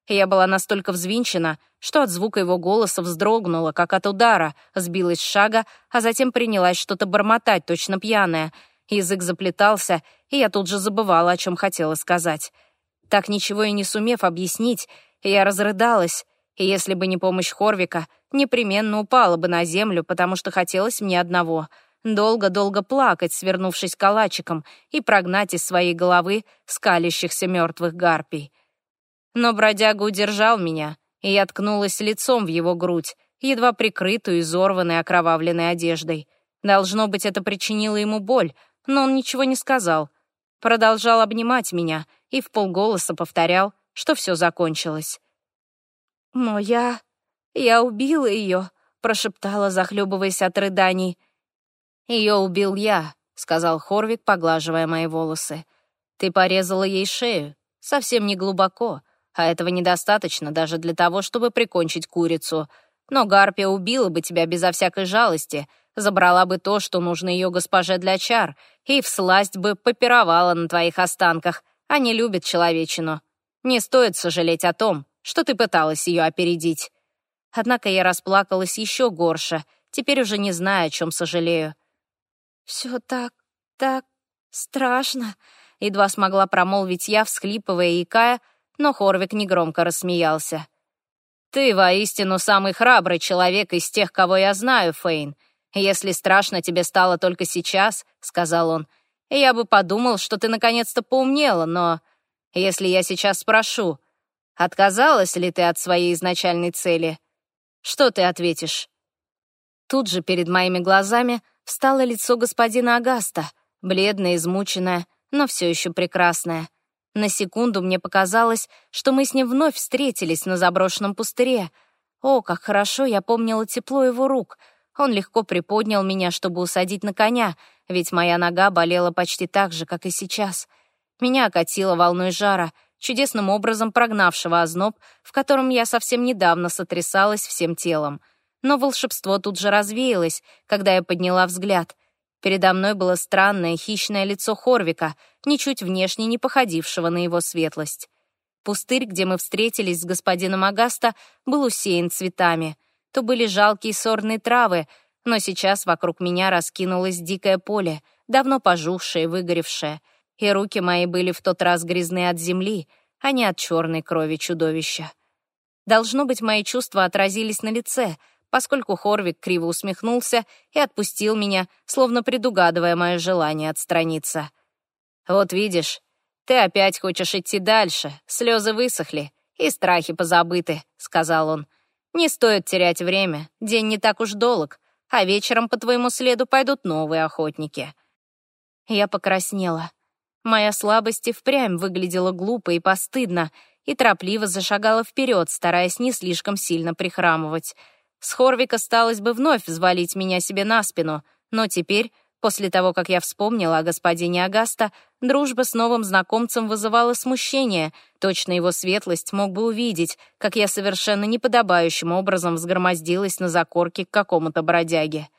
S1: Я была настолько взвинчена, что от звука его голоса вздрогнула, как от удара, сбилась с шага, а затем принялась что-то бормотать, точно пьяная. Язык заплетался, и я тут же забывала, о чем хотела сказать. Так ничего и не сумев объяснить, я разрыдалась, и если бы не помощь Хорвика, непременно упала бы на землю, потому что хотелось мне одного — долго-долго плакать, свернувшись калачиком, и прогнать из своей головы скалящихся мертвых гарпий. Но бродяга удержал меня, и я ткнулась лицом в его грудь, едва прикрытую изорванной окровавленной одеждой. Должно быть, это причинило ему боль, но он ничего не сказал. Продолжал обнимать меня и в полголоса повторял, что все закончилось. «Но я... я убила ее», — прошептала, захлебываясь от рыданий. «Ее убил я», — сказал Хорвик, поглаживая мои волосы. «Ты порезала ей шею, совсем не глубоко, а этого недостаточно даже для того, чтобы прикончить курицу. Но Гарпия убила бы тебя безо всякой жалости, забрала бы то, что нужно ее госпоже для чар, и всласть бы попировала на твоих останках. Они любят человечину. Не стоит сожалеть о том, что ты пыталась ее опередить. Однако я расплакалась еще горше, теперь уже не знаю, о чем сожалею.
S2: «Все так, так страшно», —
S1: едва смогла промолвить я, всхлипывая и икая, но Хорвик негромко рассмеялся. «Ты воистину самый храбрый человек из тех, кого я знаю, Фейн. «Если страшно тебе стало только сейчас», — сказал он, «я бы подумал, что ты наконец-то поумнела, но если я сейчас спрошу, отказалась ли ты от своей изначальной цели, что ты ответишь?» Тут же перед моими глазами встало лицо господина Агаста, бледное, измученное, но все еще прекрасное. На секунду мне показалось, что мы с ним вновь встретились на заброшенном пустыре. О, как хорошо я помнила тепло его рук — он легко приподнял меня, чтобы усадить на коня, ведь моя нога болела почти так же, как и сейчас. Меня окатило волной жара, чудесным образом прогнавшего озноб, в котором я совсем недавно сотрясалась всем телом. Но волшебство тут же развеялось, когда я подняла взгляд. Передо мной было странное хищное лицо Хорвика, ничуть внешне не походившего на его светлость. Пустырь, где мы встретились с господином Агаста, был усеян цветами — то были жалкие сорные травы, но сейчас вокруг меня раскинулось дикое поле, давно пожухшее, выгоревшее, и руки мои были в тот раз грязны от земли, а не от черной крови чудовища. Должно быть, мои чувства отразились на лице, поскольку Хорвик криво усмехнулся и отпустил меня, словно предугадывая мое желание отстраниться. «Вот видишь, ты опять хочешь идти дальше, слезы высохли, и страхи позабыты», — сказал он. Не стоит терять время, день не так уж долг, а вечером по твоему следу пойдут новые охотники». Я покраснела. Моя слабость и впрямь выглядела глупо и постыдно, и торопливо зашагала вперед, стараясь не слишком сильно прихрамывать. С Хорвика сталось бы вновь взвалить меня себе на спину, но теперь После того, как я вспомнила о господине Агаста, дружба с новым знакомцем вызывала смущение. Точно его светлость мог бы увидеть, как я совершенно неподобающим образом взгромоздилась на закорке к какому-то бродяге.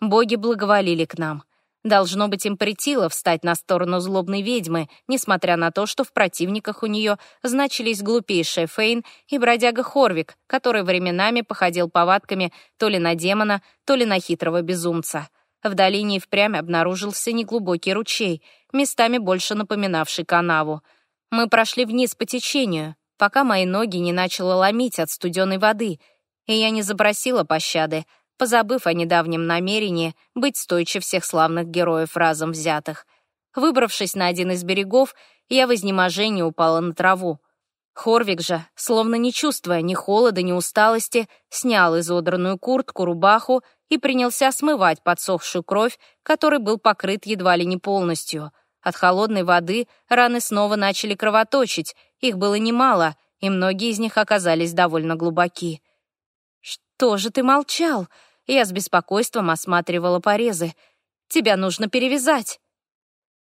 S1: Боги благоволили к нам. Должно быть, им претило встать на сторону злобной ведьмы, несмотря на то, что в противниках у нее значились глупейшая Фейн и бродяга Хорвик, который временами походил повадками то ли на демона, то ли на хитрого безумца — в долине впрямь обнаружился неглубокий ручей, местами больше напоминавший канаву. Мы прошли вниз по течению, пока мои ноги не начало ломить от студеной воды, и я не запросила пощады, позабыв о недавнем намерении быть стойче всех славных героев разом взятых. Выбравшись на один из берегов, я в изнеможении упала на траву. Хорвик же, словно не чувствуя ни холода, ни усталости, снял изодранную куртку, рубаху и принялся смывать подсохшую кровь, которой был покрыт едва ли не полностью. От холодной воды раны снова начали кровоточить, их было немало, и многие из них оказались довольно глубоки. «Что же ты молчал?» Я с беспокойством осматривала порезы. «Тебя нужно перевязать».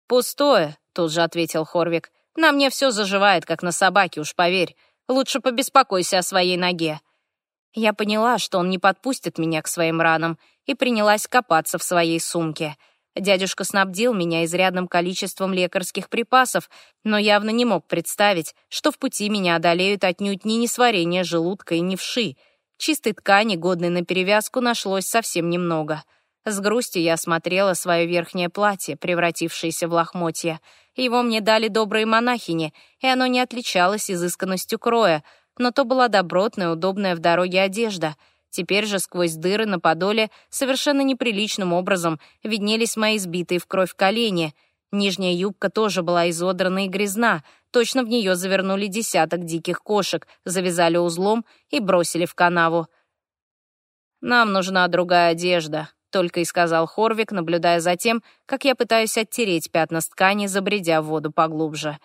S1: «Пустое», — тут же ответил Хорвик. На мне все заживает, как на собаке, уж поверь. Лучше побеспокойся о своей ноге». Я поняла, что он не подпустит меня к своим ранам, и принялась копаться в своей сумке. Дядюшка снабдил меня изрядным количеством лекарских припасов, но явно не мог представить, что в пути меня одолеют отнюдь не несварение желудка и не вши. Чистой ткани, годной на перевязку, нашлось совсем немного. С грустью я смотрела свое верхнее платье, превратившееся в лохмотья — его мне дали добрые монахини, и оно не отличалось изысканностью кроя, но то была добротная, удобная в дороге одежда. Теперь же сквозь дыры на подоле совершенно неприличным образом виднелись мои сбитые в кровь колени. Нижняя юбка тоже была изодрана и грязна, точно в нее завернули десяток диких кошек, завязали узлом и бросили в канаву. «Нам нужна другая одежда», только и сказал Хорвик, наблюдая за тем, как я пытаюсь оттереть пятна с ткани, забредя в воду поглубже.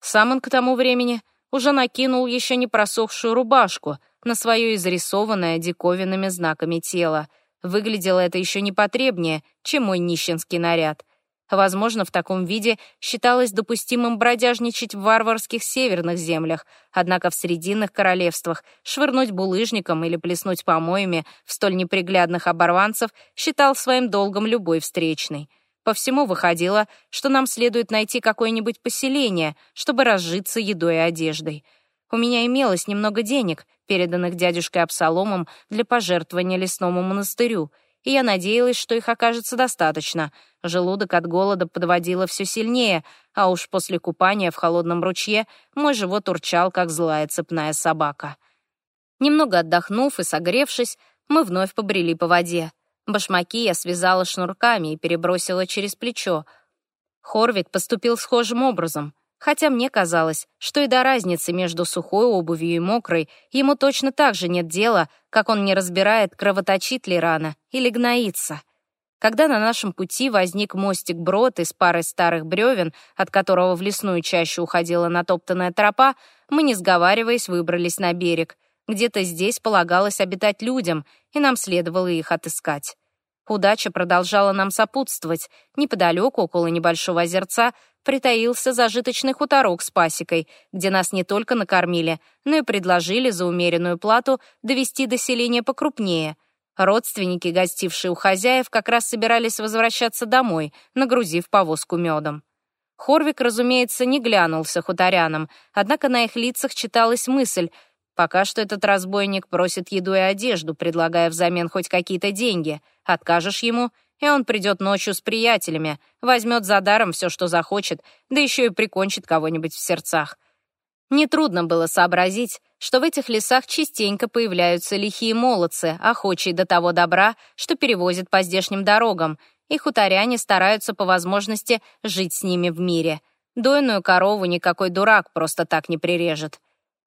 S1: Сам он к тому времени уже накинул еще не просохшую рубашку на свое изрисованное диковинными знаками тело.
S2: Выглядело это еще непотребнее, чем мой нищенский наряд. Возможно, в таком виде считалось допустимым бродяжничать в варварских северных землях, однако в срединных королевствах швырнуть булыжником или плеснуть помоями в столь неприглядных оборванцев считал своим долгом любой встречный. По всему выходило, что нам следует найти какое-нибудь поселение, чтобы разжиться едой и одеждой. У меня имелось немного денег, переданных дядюшкой Абсаломом для пожертвования лесному монастырю — и я надеялась, что их окажется достаточно. Желудок от голода подводило все сильнее, а уж после купания в холодном ручье мой живот урчал, как злая цепная собака. Немного отдохнув и согревшись, мы вновь побрели по воде. Башмаки я связала шнурками и перебросила через плечо. Хорвик поступил схожим образом — хотя мне казалось, что и до разницы между сухой обувью и мокрой ему точно так же нет дела, как он не разбирает, кровоточит ли рана или гноится. Когда на нашем пути возник мостик-брод из пары старых бревен, от которого в лесную чащу уходила натоптанная тропа, мы, не сговариваясь, выбрались на берег. Где-то здесь полагалось обитать людям, и нам следовало их отыскать. Удача продолжала нам сопутствовать. Неподалеку, около небольшого озерца, притаился зажиточный хуторок с пасекой, где нас не только накормили, но и предложили за умеренную плату довести до селения покрупнее. Родственники, гостившие у хозяев, как раз собирались возвращаться домой, нагрузив повозку медом. Хорвик, разумеется, не глянулся хуторянам, однако на их лицах читалась мысль — Пока что этот разбойник просит еду и одежду, предлагая взамен хоть какие-то деньги. Откажешь ему, и он придет ночью с приятелями, возьмет за даром все, что захочет, да еще и прикончит кого-нибудь в сердцах. Нетрудно было сообразить, что в этих лесах частенько появляются лихие молодцы, охочие до того добра, что перевозят по здешним дорогам, и хуторяне стараются по возможности жить с ними в мире. Дойную корову никакой дурак просто так не прирежет.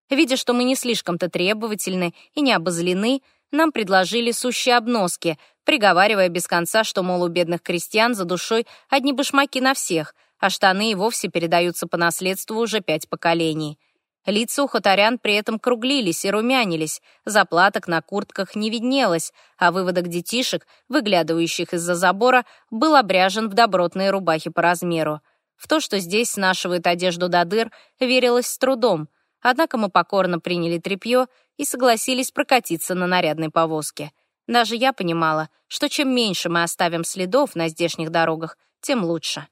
S2: Видя, что мы не слишком-то требовательны и не обозлены, нам предложили сущие обноски, приговаривая без конца, что, мол, у бедных крестьян за душой одни башмаки на всех, а штаны и вовсе передаются по наследству уже пять поколений. Лица у хуторян при этом круглились и румянились, заплаток на куртках не виднелось, а выводок детишек, выглядывающих из-за забора, был обряжен в добротные рубахи по размеру. В то, что здесь снашивают одежду до дыр, верилось с трудом — Однако мы покорно приняли тряпье и согласились прокатиться на нарядной повозке. Даже я понимала, что чем меньше мы оставим следов на здешних дорогах, тем лучше.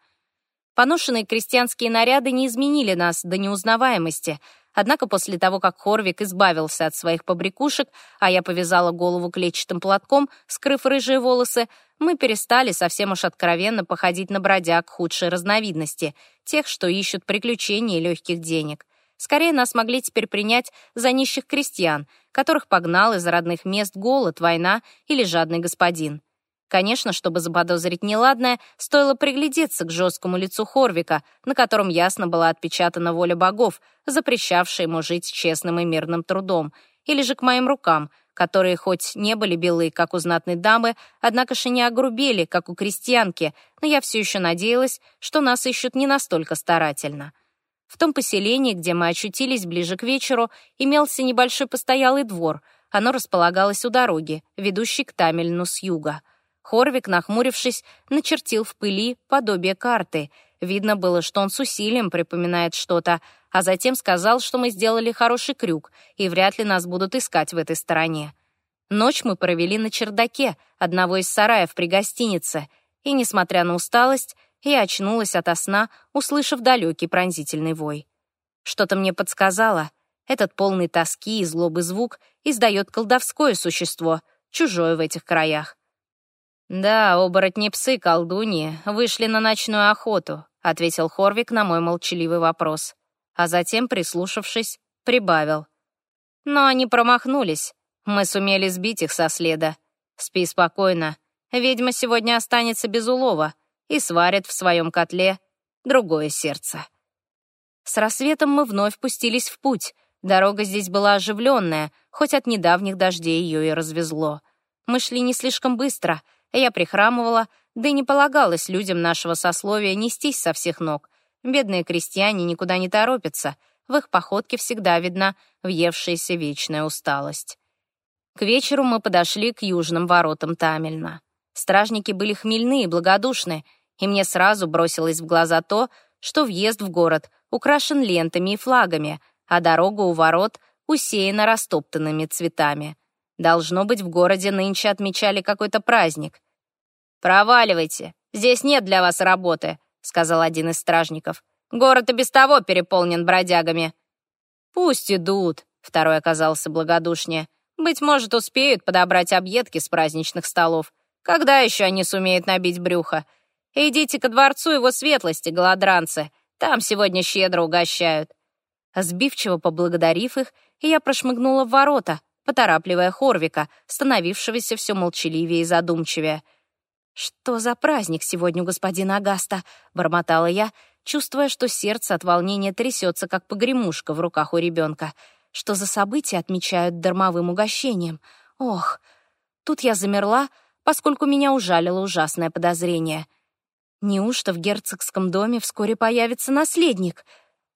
S2: Поношенные крестьянские наряды не изменили нас до неузнаваемости, однако после того, как Хорвик избавился от своих побрякушек, а я повязала голову клетчатым платком, скрыв рыжие волосы, мы перестали совсем уж откровенно походить на бродяг худшей разновидности, тех, что ищут приключений и легких денег. Скорее нас могли теперь принять за нищих крестьян, которых погнал из родных мест голод, война или жадный господин. Конечно, чтобы заподозрить неладное, стоило приглядеться к жесткому лицу Хорвика, на котором ясно была отпечатана воля богов, запрещавшая ему жить честным и мирным трудом, или же к моим рукам, которые хоть не были белые, как у знатной дамы, однако же не огрубели, как у крестьянки, но я все еще надеялась, что нас ищут не настолько старательно. В том поселении, где мы очутились ближе к вечеру, имелся небольшой постоялый двор. Оно располагалось у дороги, ведущей к Тамельну с юга. Хорвик, нахмурившись, начертил в пыли подобие карты. Видно было, что он с усилием припоминает что-то, а затем сказал, что мы сделали хороший крюк, и вряд ли нас будут искать в этой стороне. Ночь мы провели на чердаке одного из сараев при гостинице, и, несмотря на усталость, и очнулась ото сна, услышав далекий пронзительный вой. Что-то мне подсказало, этот полный тоски и злобы звук издает колдовское существо, чужое в этих краях. «Да, оборотни-псы, колдуньи, вышли на ночную охоту», ответил Хорвик на мой молчаливый вопрос. А затем, прислушавшись, прибавил. «Но они промахнулись. Мы сумели сбить их со следа. Спи спокойно. Ведьма сегодня останется без улова и сварит в своем котле другое сердце. С рассветом мы вновь пустились в путь. Дорога здесь была оживленная, хоть от недавних дождей ее и развезло. Мы шли не слишком быстро, я прихрамывала, да и не полагалось людям нашего сословия нестись со всех ног. Бедные крестьяне никуда не торопятся, в их походке всегда видна въевшаяся вечная усталость.
S1: К вечеру мы подошли к южным воротам Тамельна. Стражники были хмельны и благодушны, и мне сразу бросилось в глаза то, что въезд в город украшен лентами и флагами, а дорога у ворот усеяна растоптанными цветами. Должно быть, в городе нынче отмечали какой-то праздник. «Проваливайте, здесь нет для вас работы», — сказал один из стражников. «Город и без того переполнен бродягами». «Пусть идут», — второй оказался благодушнее. «Быть может, успеют подобрать объедки с праздничных столов. Когда еще они сумеют набить брюхо? Идите ко дворцу его светлости, голодранцы. Там сегодня щедро угощают». Сбивчиво поблагодарив их, я прошмыгнула в ворота, поторапливая Хорвика, становившегося все молчаливее и задумчивее. «Что за праздник сегодня у господина Агаста?» — бормотала я, чувствуя, что сердце от волнения трясется, как погремушка в руках у ребенка. Что за события отмечают дармовым угощением? Ох! Тут я замерла, поскольку меня ужалило ужасное подозрение. Неужто в герцогском доме вскоре появится наследник?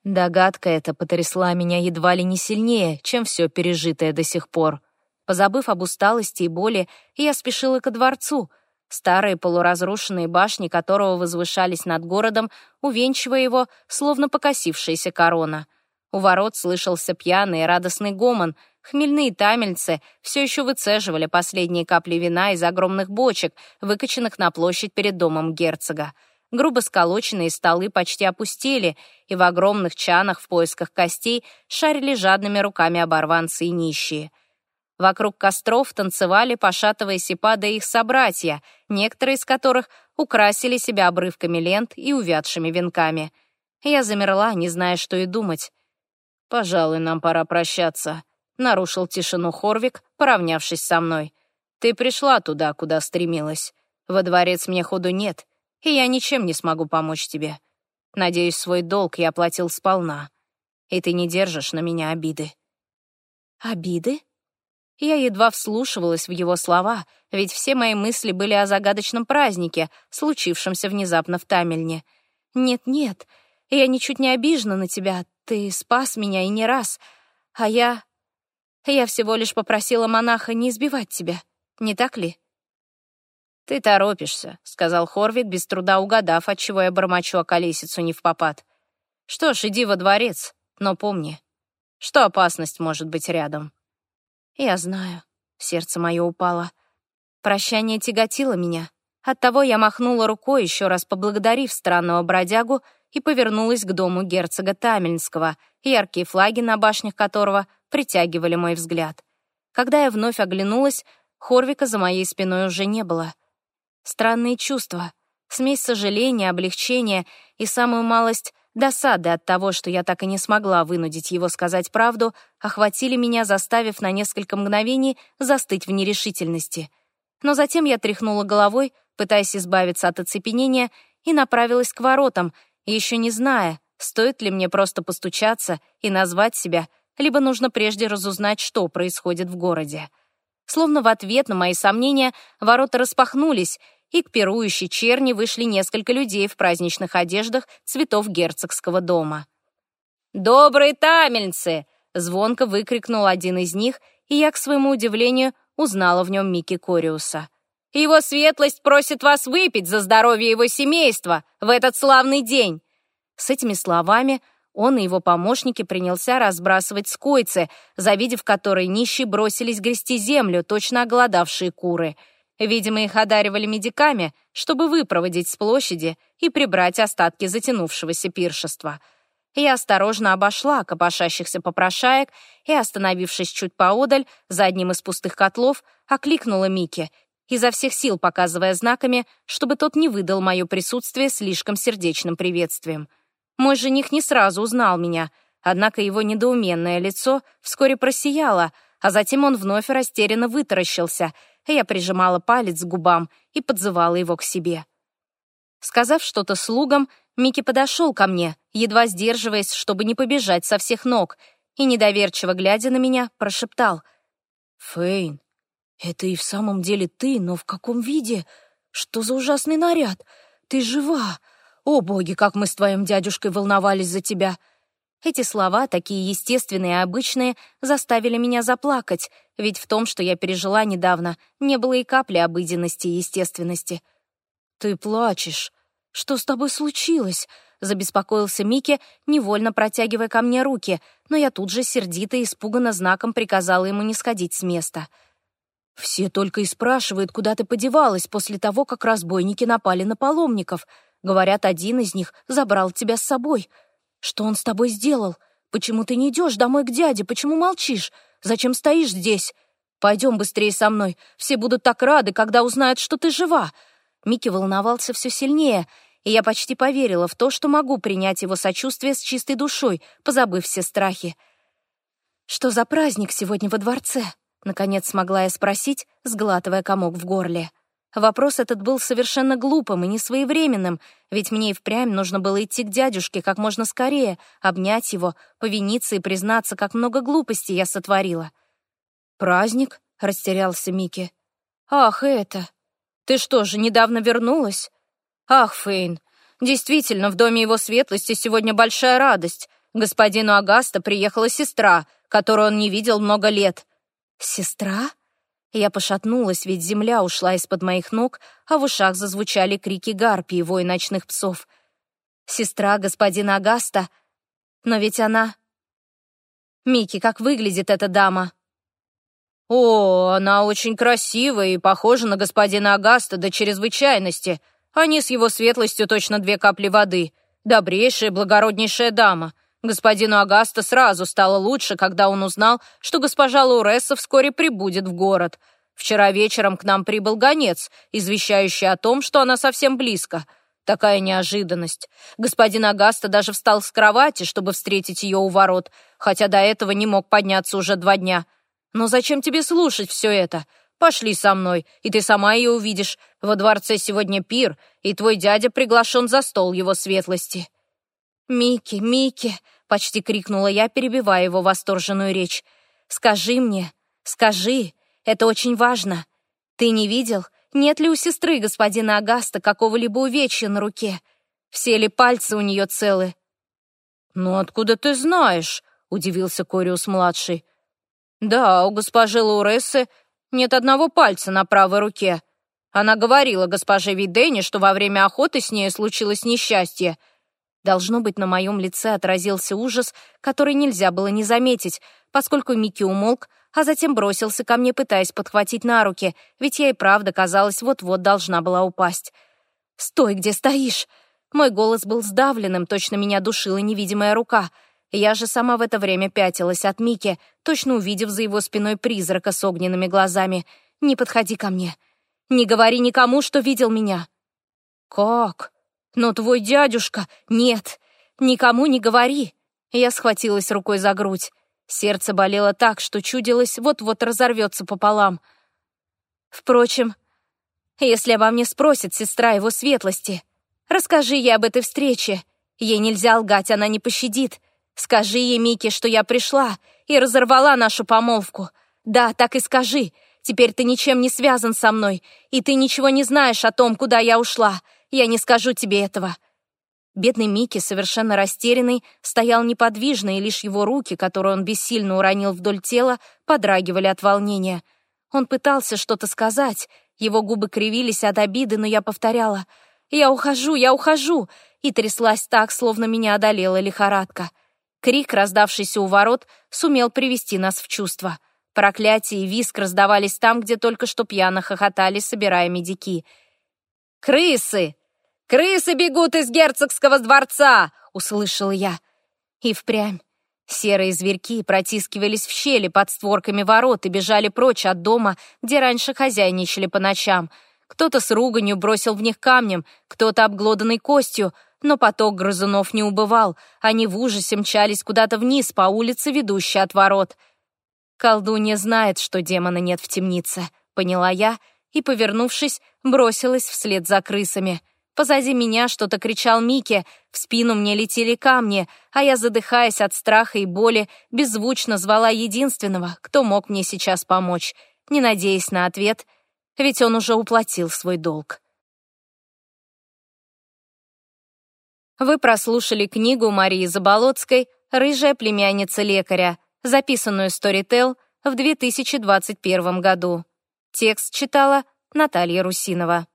S1: Догадка эта потрясла меня едва ли не сильнее, чем все пережитое до сих пор. Позабыв об усталости и боли, я спешила ко дворцу, старые полуразрушенные башни которого возвышались над городом, увенчивая его, словно покосившаяся корона. У ворот слышался пьяный и радостный гомон — Хмельные тамельцы все еще выцеживали последние капли вина из огромных бочек, выкачанных на площадь перед домом герцога. Грубо сколоченные столы почти опустели, и в огромных чанах в поисках костей шарили жадными руками оборванцы и нищие. Вокруг костров танцевали, пошатываясь и падая их собратья, некоторые из которых украсили себя обрывками лент и увядшими венками. Я замерла, не зная, что и думать. «Пожалуй, нам пора прощаться», Нарушил тишину Хорвик, поравнявшись со мной. «Ты пришла туда, куда стремилась. Во дворец мне ходу нет, и я ничем не смогу помочь тебе. Надеюсь, свой долг я оплатил сполна, и ты не держишь на меня обиды». «Обиды?» Я едва вслушивалась в его слова, ведь все мои мысли были о загадочном празднике, случившемся внезапно в Тамельне. «Нет-нет, я ничуть не обижена на тебя, ты спас меня и не раз, а я...» Я всего лишь попросила монаха не избивать тебя, не так ли?» «Ты торопишься», — сказал Хорвик, без труда угадав, отчего я бормочу о колесицу не в попад. «Что ж, иди во дворец, но помни, что опасность может быть рядом». «Я знаю», — сердце мое упало. Прощание тяготило меня. Оттого я махнула рукой, еще раз поблагодарив странного бродягу, и повернулась к дому герцога Тамельнского, яркие флаги на башнях которого — притягивали мой взгляд. Когда я вновь оглянулась, Хорвика за моей спиной уже не было. Странные чувства, смесь сожаления, облегчения и самую малость досады от того, что я так и не смогла вынудить его сказать правду, охватили меня, заставив на несколько мгновений застыть в нерешительности. Но затем я тряхнула головой, пытаясь избавиться от оцепенения, и направилась к воротам, еще не зная, стоит ли мне просто постучаться и назвать себя — либо нужно прежде разузнать, что происходит в городе. Словно в ответ на мои сомнения ворота распахнулись, и к пирующей черни вышли несколько людей в праздничных одеждах цветов герцогского дома. «Добрые тамельцы!» — звонко выкрикнул один из них, и я, к своему удивлению, узнала в нем Микки Кориуса. «Его светлость просит вас выпить за здоровье его семейства в этот славный день!» С этими словами он и его помощники принялся разбрасывать скойцы, завидев которые нищие бросились грести землю, точно оголодавшие куры. Видимо, их одаривали медиками, чтобы выпроводить с площади и прибрать остатки затянувшегося пиршества. Я осторожно обошла копошащихся попрошаек и, остановившись чуть поодаль, за одним из пустых котлов, окликнула Микки, изо всех сил показывая знаками, чтобы тот не выдал мое присутствие слишком сердечным приветствием. Мой жених не сразу узнал меня, однако его недоуменное лицо вскоре просияло, а затем он вновь растерянно вытаращился, и я прижимала палец к губам и подзывала его к себе. Сказав что-то слугам, Микки подошел ко мне, едва сдерживаясь, чтобы не побежать со всех ног, и, недоверчиво глядя на меня, прошептал. «Фейн, это и в самом деле ты, но в каком виде? Что за ужасный наряд? Ты жива! О, боги, как мы с твоим дядюшкой волновались за тебя!»
S2: Эти слова, такие естественные и обычные, заставили меня заплакать, ведь в том, что я пережила недавно, не было и капли обыденности и естественности. «Ты плачешь. Что с тобой случилось?» — забеспокоился Микки, невольно протягивая ко мне руки, но я тут же сердито и испуганно знаком приказала ему не сходить с места. «Все только и спрашивают, куда ты подевалась после того, как разбойники напали на паломников. Говорят, один из них забрал тебя с собой. Что он с тобой сделал? Почему ты не идешь домой к дяде? Почему молчишь? Зачем стоишь здесь? Пойдем быстрее со мной. Все будут так рады, когда узнают, что ты жива». Микки волновался все сильнее, и я почти поверила в то, что могу принять его сочувствие с чистой душой, позабыв все страхи. «Что за праздник сегодня во дворце?» Наконец смогла я спросить, сглатывая комок в горле. Вопрос этот был совершенно глупым и несвоевременным, ведь мне и впрямь нужно было идти к дядюшке как можно скорее, обнять его, повиниться и признаться, как много глупостей я сотворила. «Праздник?» — растерялся Микки. «Ах, это! Ты что же, недавно вернулась?» «Ах, Фейн, действительно, в доме его светлости сегодня большая радость. Господину Агаста приехала сестра, которую он не видел много лет». «Сестра?» Я пошатнулась, ведь земля ушла из-под моих ног, а в ушах зазвучали крики гарпии, вой ночных псов. «Сестра господина Агаста? Но ведь она...» «Микки, как выглядит эта дама?» «О, она очень красивая и похожа на господина Агаста до чрезвычайности. Они с его светлостью точно две капли воды. Добрейшая, благороднейшая дама. Господину Агаста сразу стало лучше, когда он узнал, что госпожа Лауресса вскоре прибудет в город. Вчера вечером к нам прибыл гонец, извещающий о том, что она совсем близко. Такая неожиданность. Господин Агаста даже встал с кровати, чтобы встретить ее у ворот, хотя до этого не мог подняться уже два дня. Но зачем тебе слушать все это? Пошли со мной, и ты сама ее увидишь. Во дворце сегодня пир, и твой дядя приглашен за стол его светлости». «Микки, Микки!» — почти крикнула я, перебивая его восторженную речь. «Скажи мне, скажи, это очень важно. Ты не видел, нет ли у сестры господина Агаста какого-либо увечья на руке? Все ли пальцы у нее целы?» «Ну откуда ты знаешь?» — удивился Кориус-младший. «Да, у госпожи Лаурессы нет одного пальца на правой руке. Она говорила госпоже Видене, что во время охоты с ней случилось несчастье — Должно быть, на моем лице отразился ужас, который нельзя было не заметить, поскольку Микки умолк, а затем бросился ко мне, пытаясь подхватить на руки, ведь я и правда, казалось, вот-вот должна была упасть. «Стой, где стоишь!» Мой голос был сдавленным, точно меня душила невидимая рука. Я же сама в это время пятилась от Мики, точно увидев за его спиной призрака с огненными глазами. «Не подходи ко мне! Не говори никому, что видел меня!» «Как?» «Но твой дядюшка...» «Нет, никому не говори!» Я схватилась рукой за грудь. Сердце болело так, что чудилось, вот-вот разорвется пополам. Впрочем, если обо мне спросит сестра его светлости, расскажи ей об этой встрече. Ей нельзя лгать, она не пощадит. Скажи ей, Микки, что я пришла и разорвала нашу помолвку. Да, так и скажи. Теперь ты ничем не связан со мной, и ты ничего не знаешь о том, куда я ушла. Я не скажу тебе этого». Бедный Микки, совершенно растерянный, стоял неподвижно, и лишь его руки, которые он бессильно уронил вдоль тела, подрагивали от волнения. Он пытался что-то сказать, его губы кривились от обиды, но я повторяла «Я ухожу, я ухожу!» и тряслась так, словно меня одолела лихорадка. Крик, раздавшийся у ворот, сумел привести нас в чувство. Проклятие и виск раздавались там, где только что пьяно хохотали, собирая медики. «Крысы!» «Крысы бегут из герцогского дворца!» — услышал я. И впрямь. Серые зверьки протискивались в щели под створками ворот и бежали прочь от дома, где раньше хозяйничали по ночам. Кто-то с руганью бросил в них камнем, кто-то обглоданной костью, но поток грызунов не убывал, они в ужасе мчались куда-то вниз по улице, ведущей от ворот. Колдунья знает, что демона нет в темнице, поняла я, и, повернувшись, бросилась вслед за крысами — Позади меня что-то кричал Микки, в спину мне летели камни, а я, задыхаясь от страха и боли, беззвучно звала единственного, кто мог мне сейчас помочь, не надеясь на ответ, ведь он уже уплатил свой долг. Вы прослушали книгу Марии Заболоцкой
S1: «Рыжая племянница лекаря», записанную Storytel в 2021 году. Текст читала Наталья Русинова.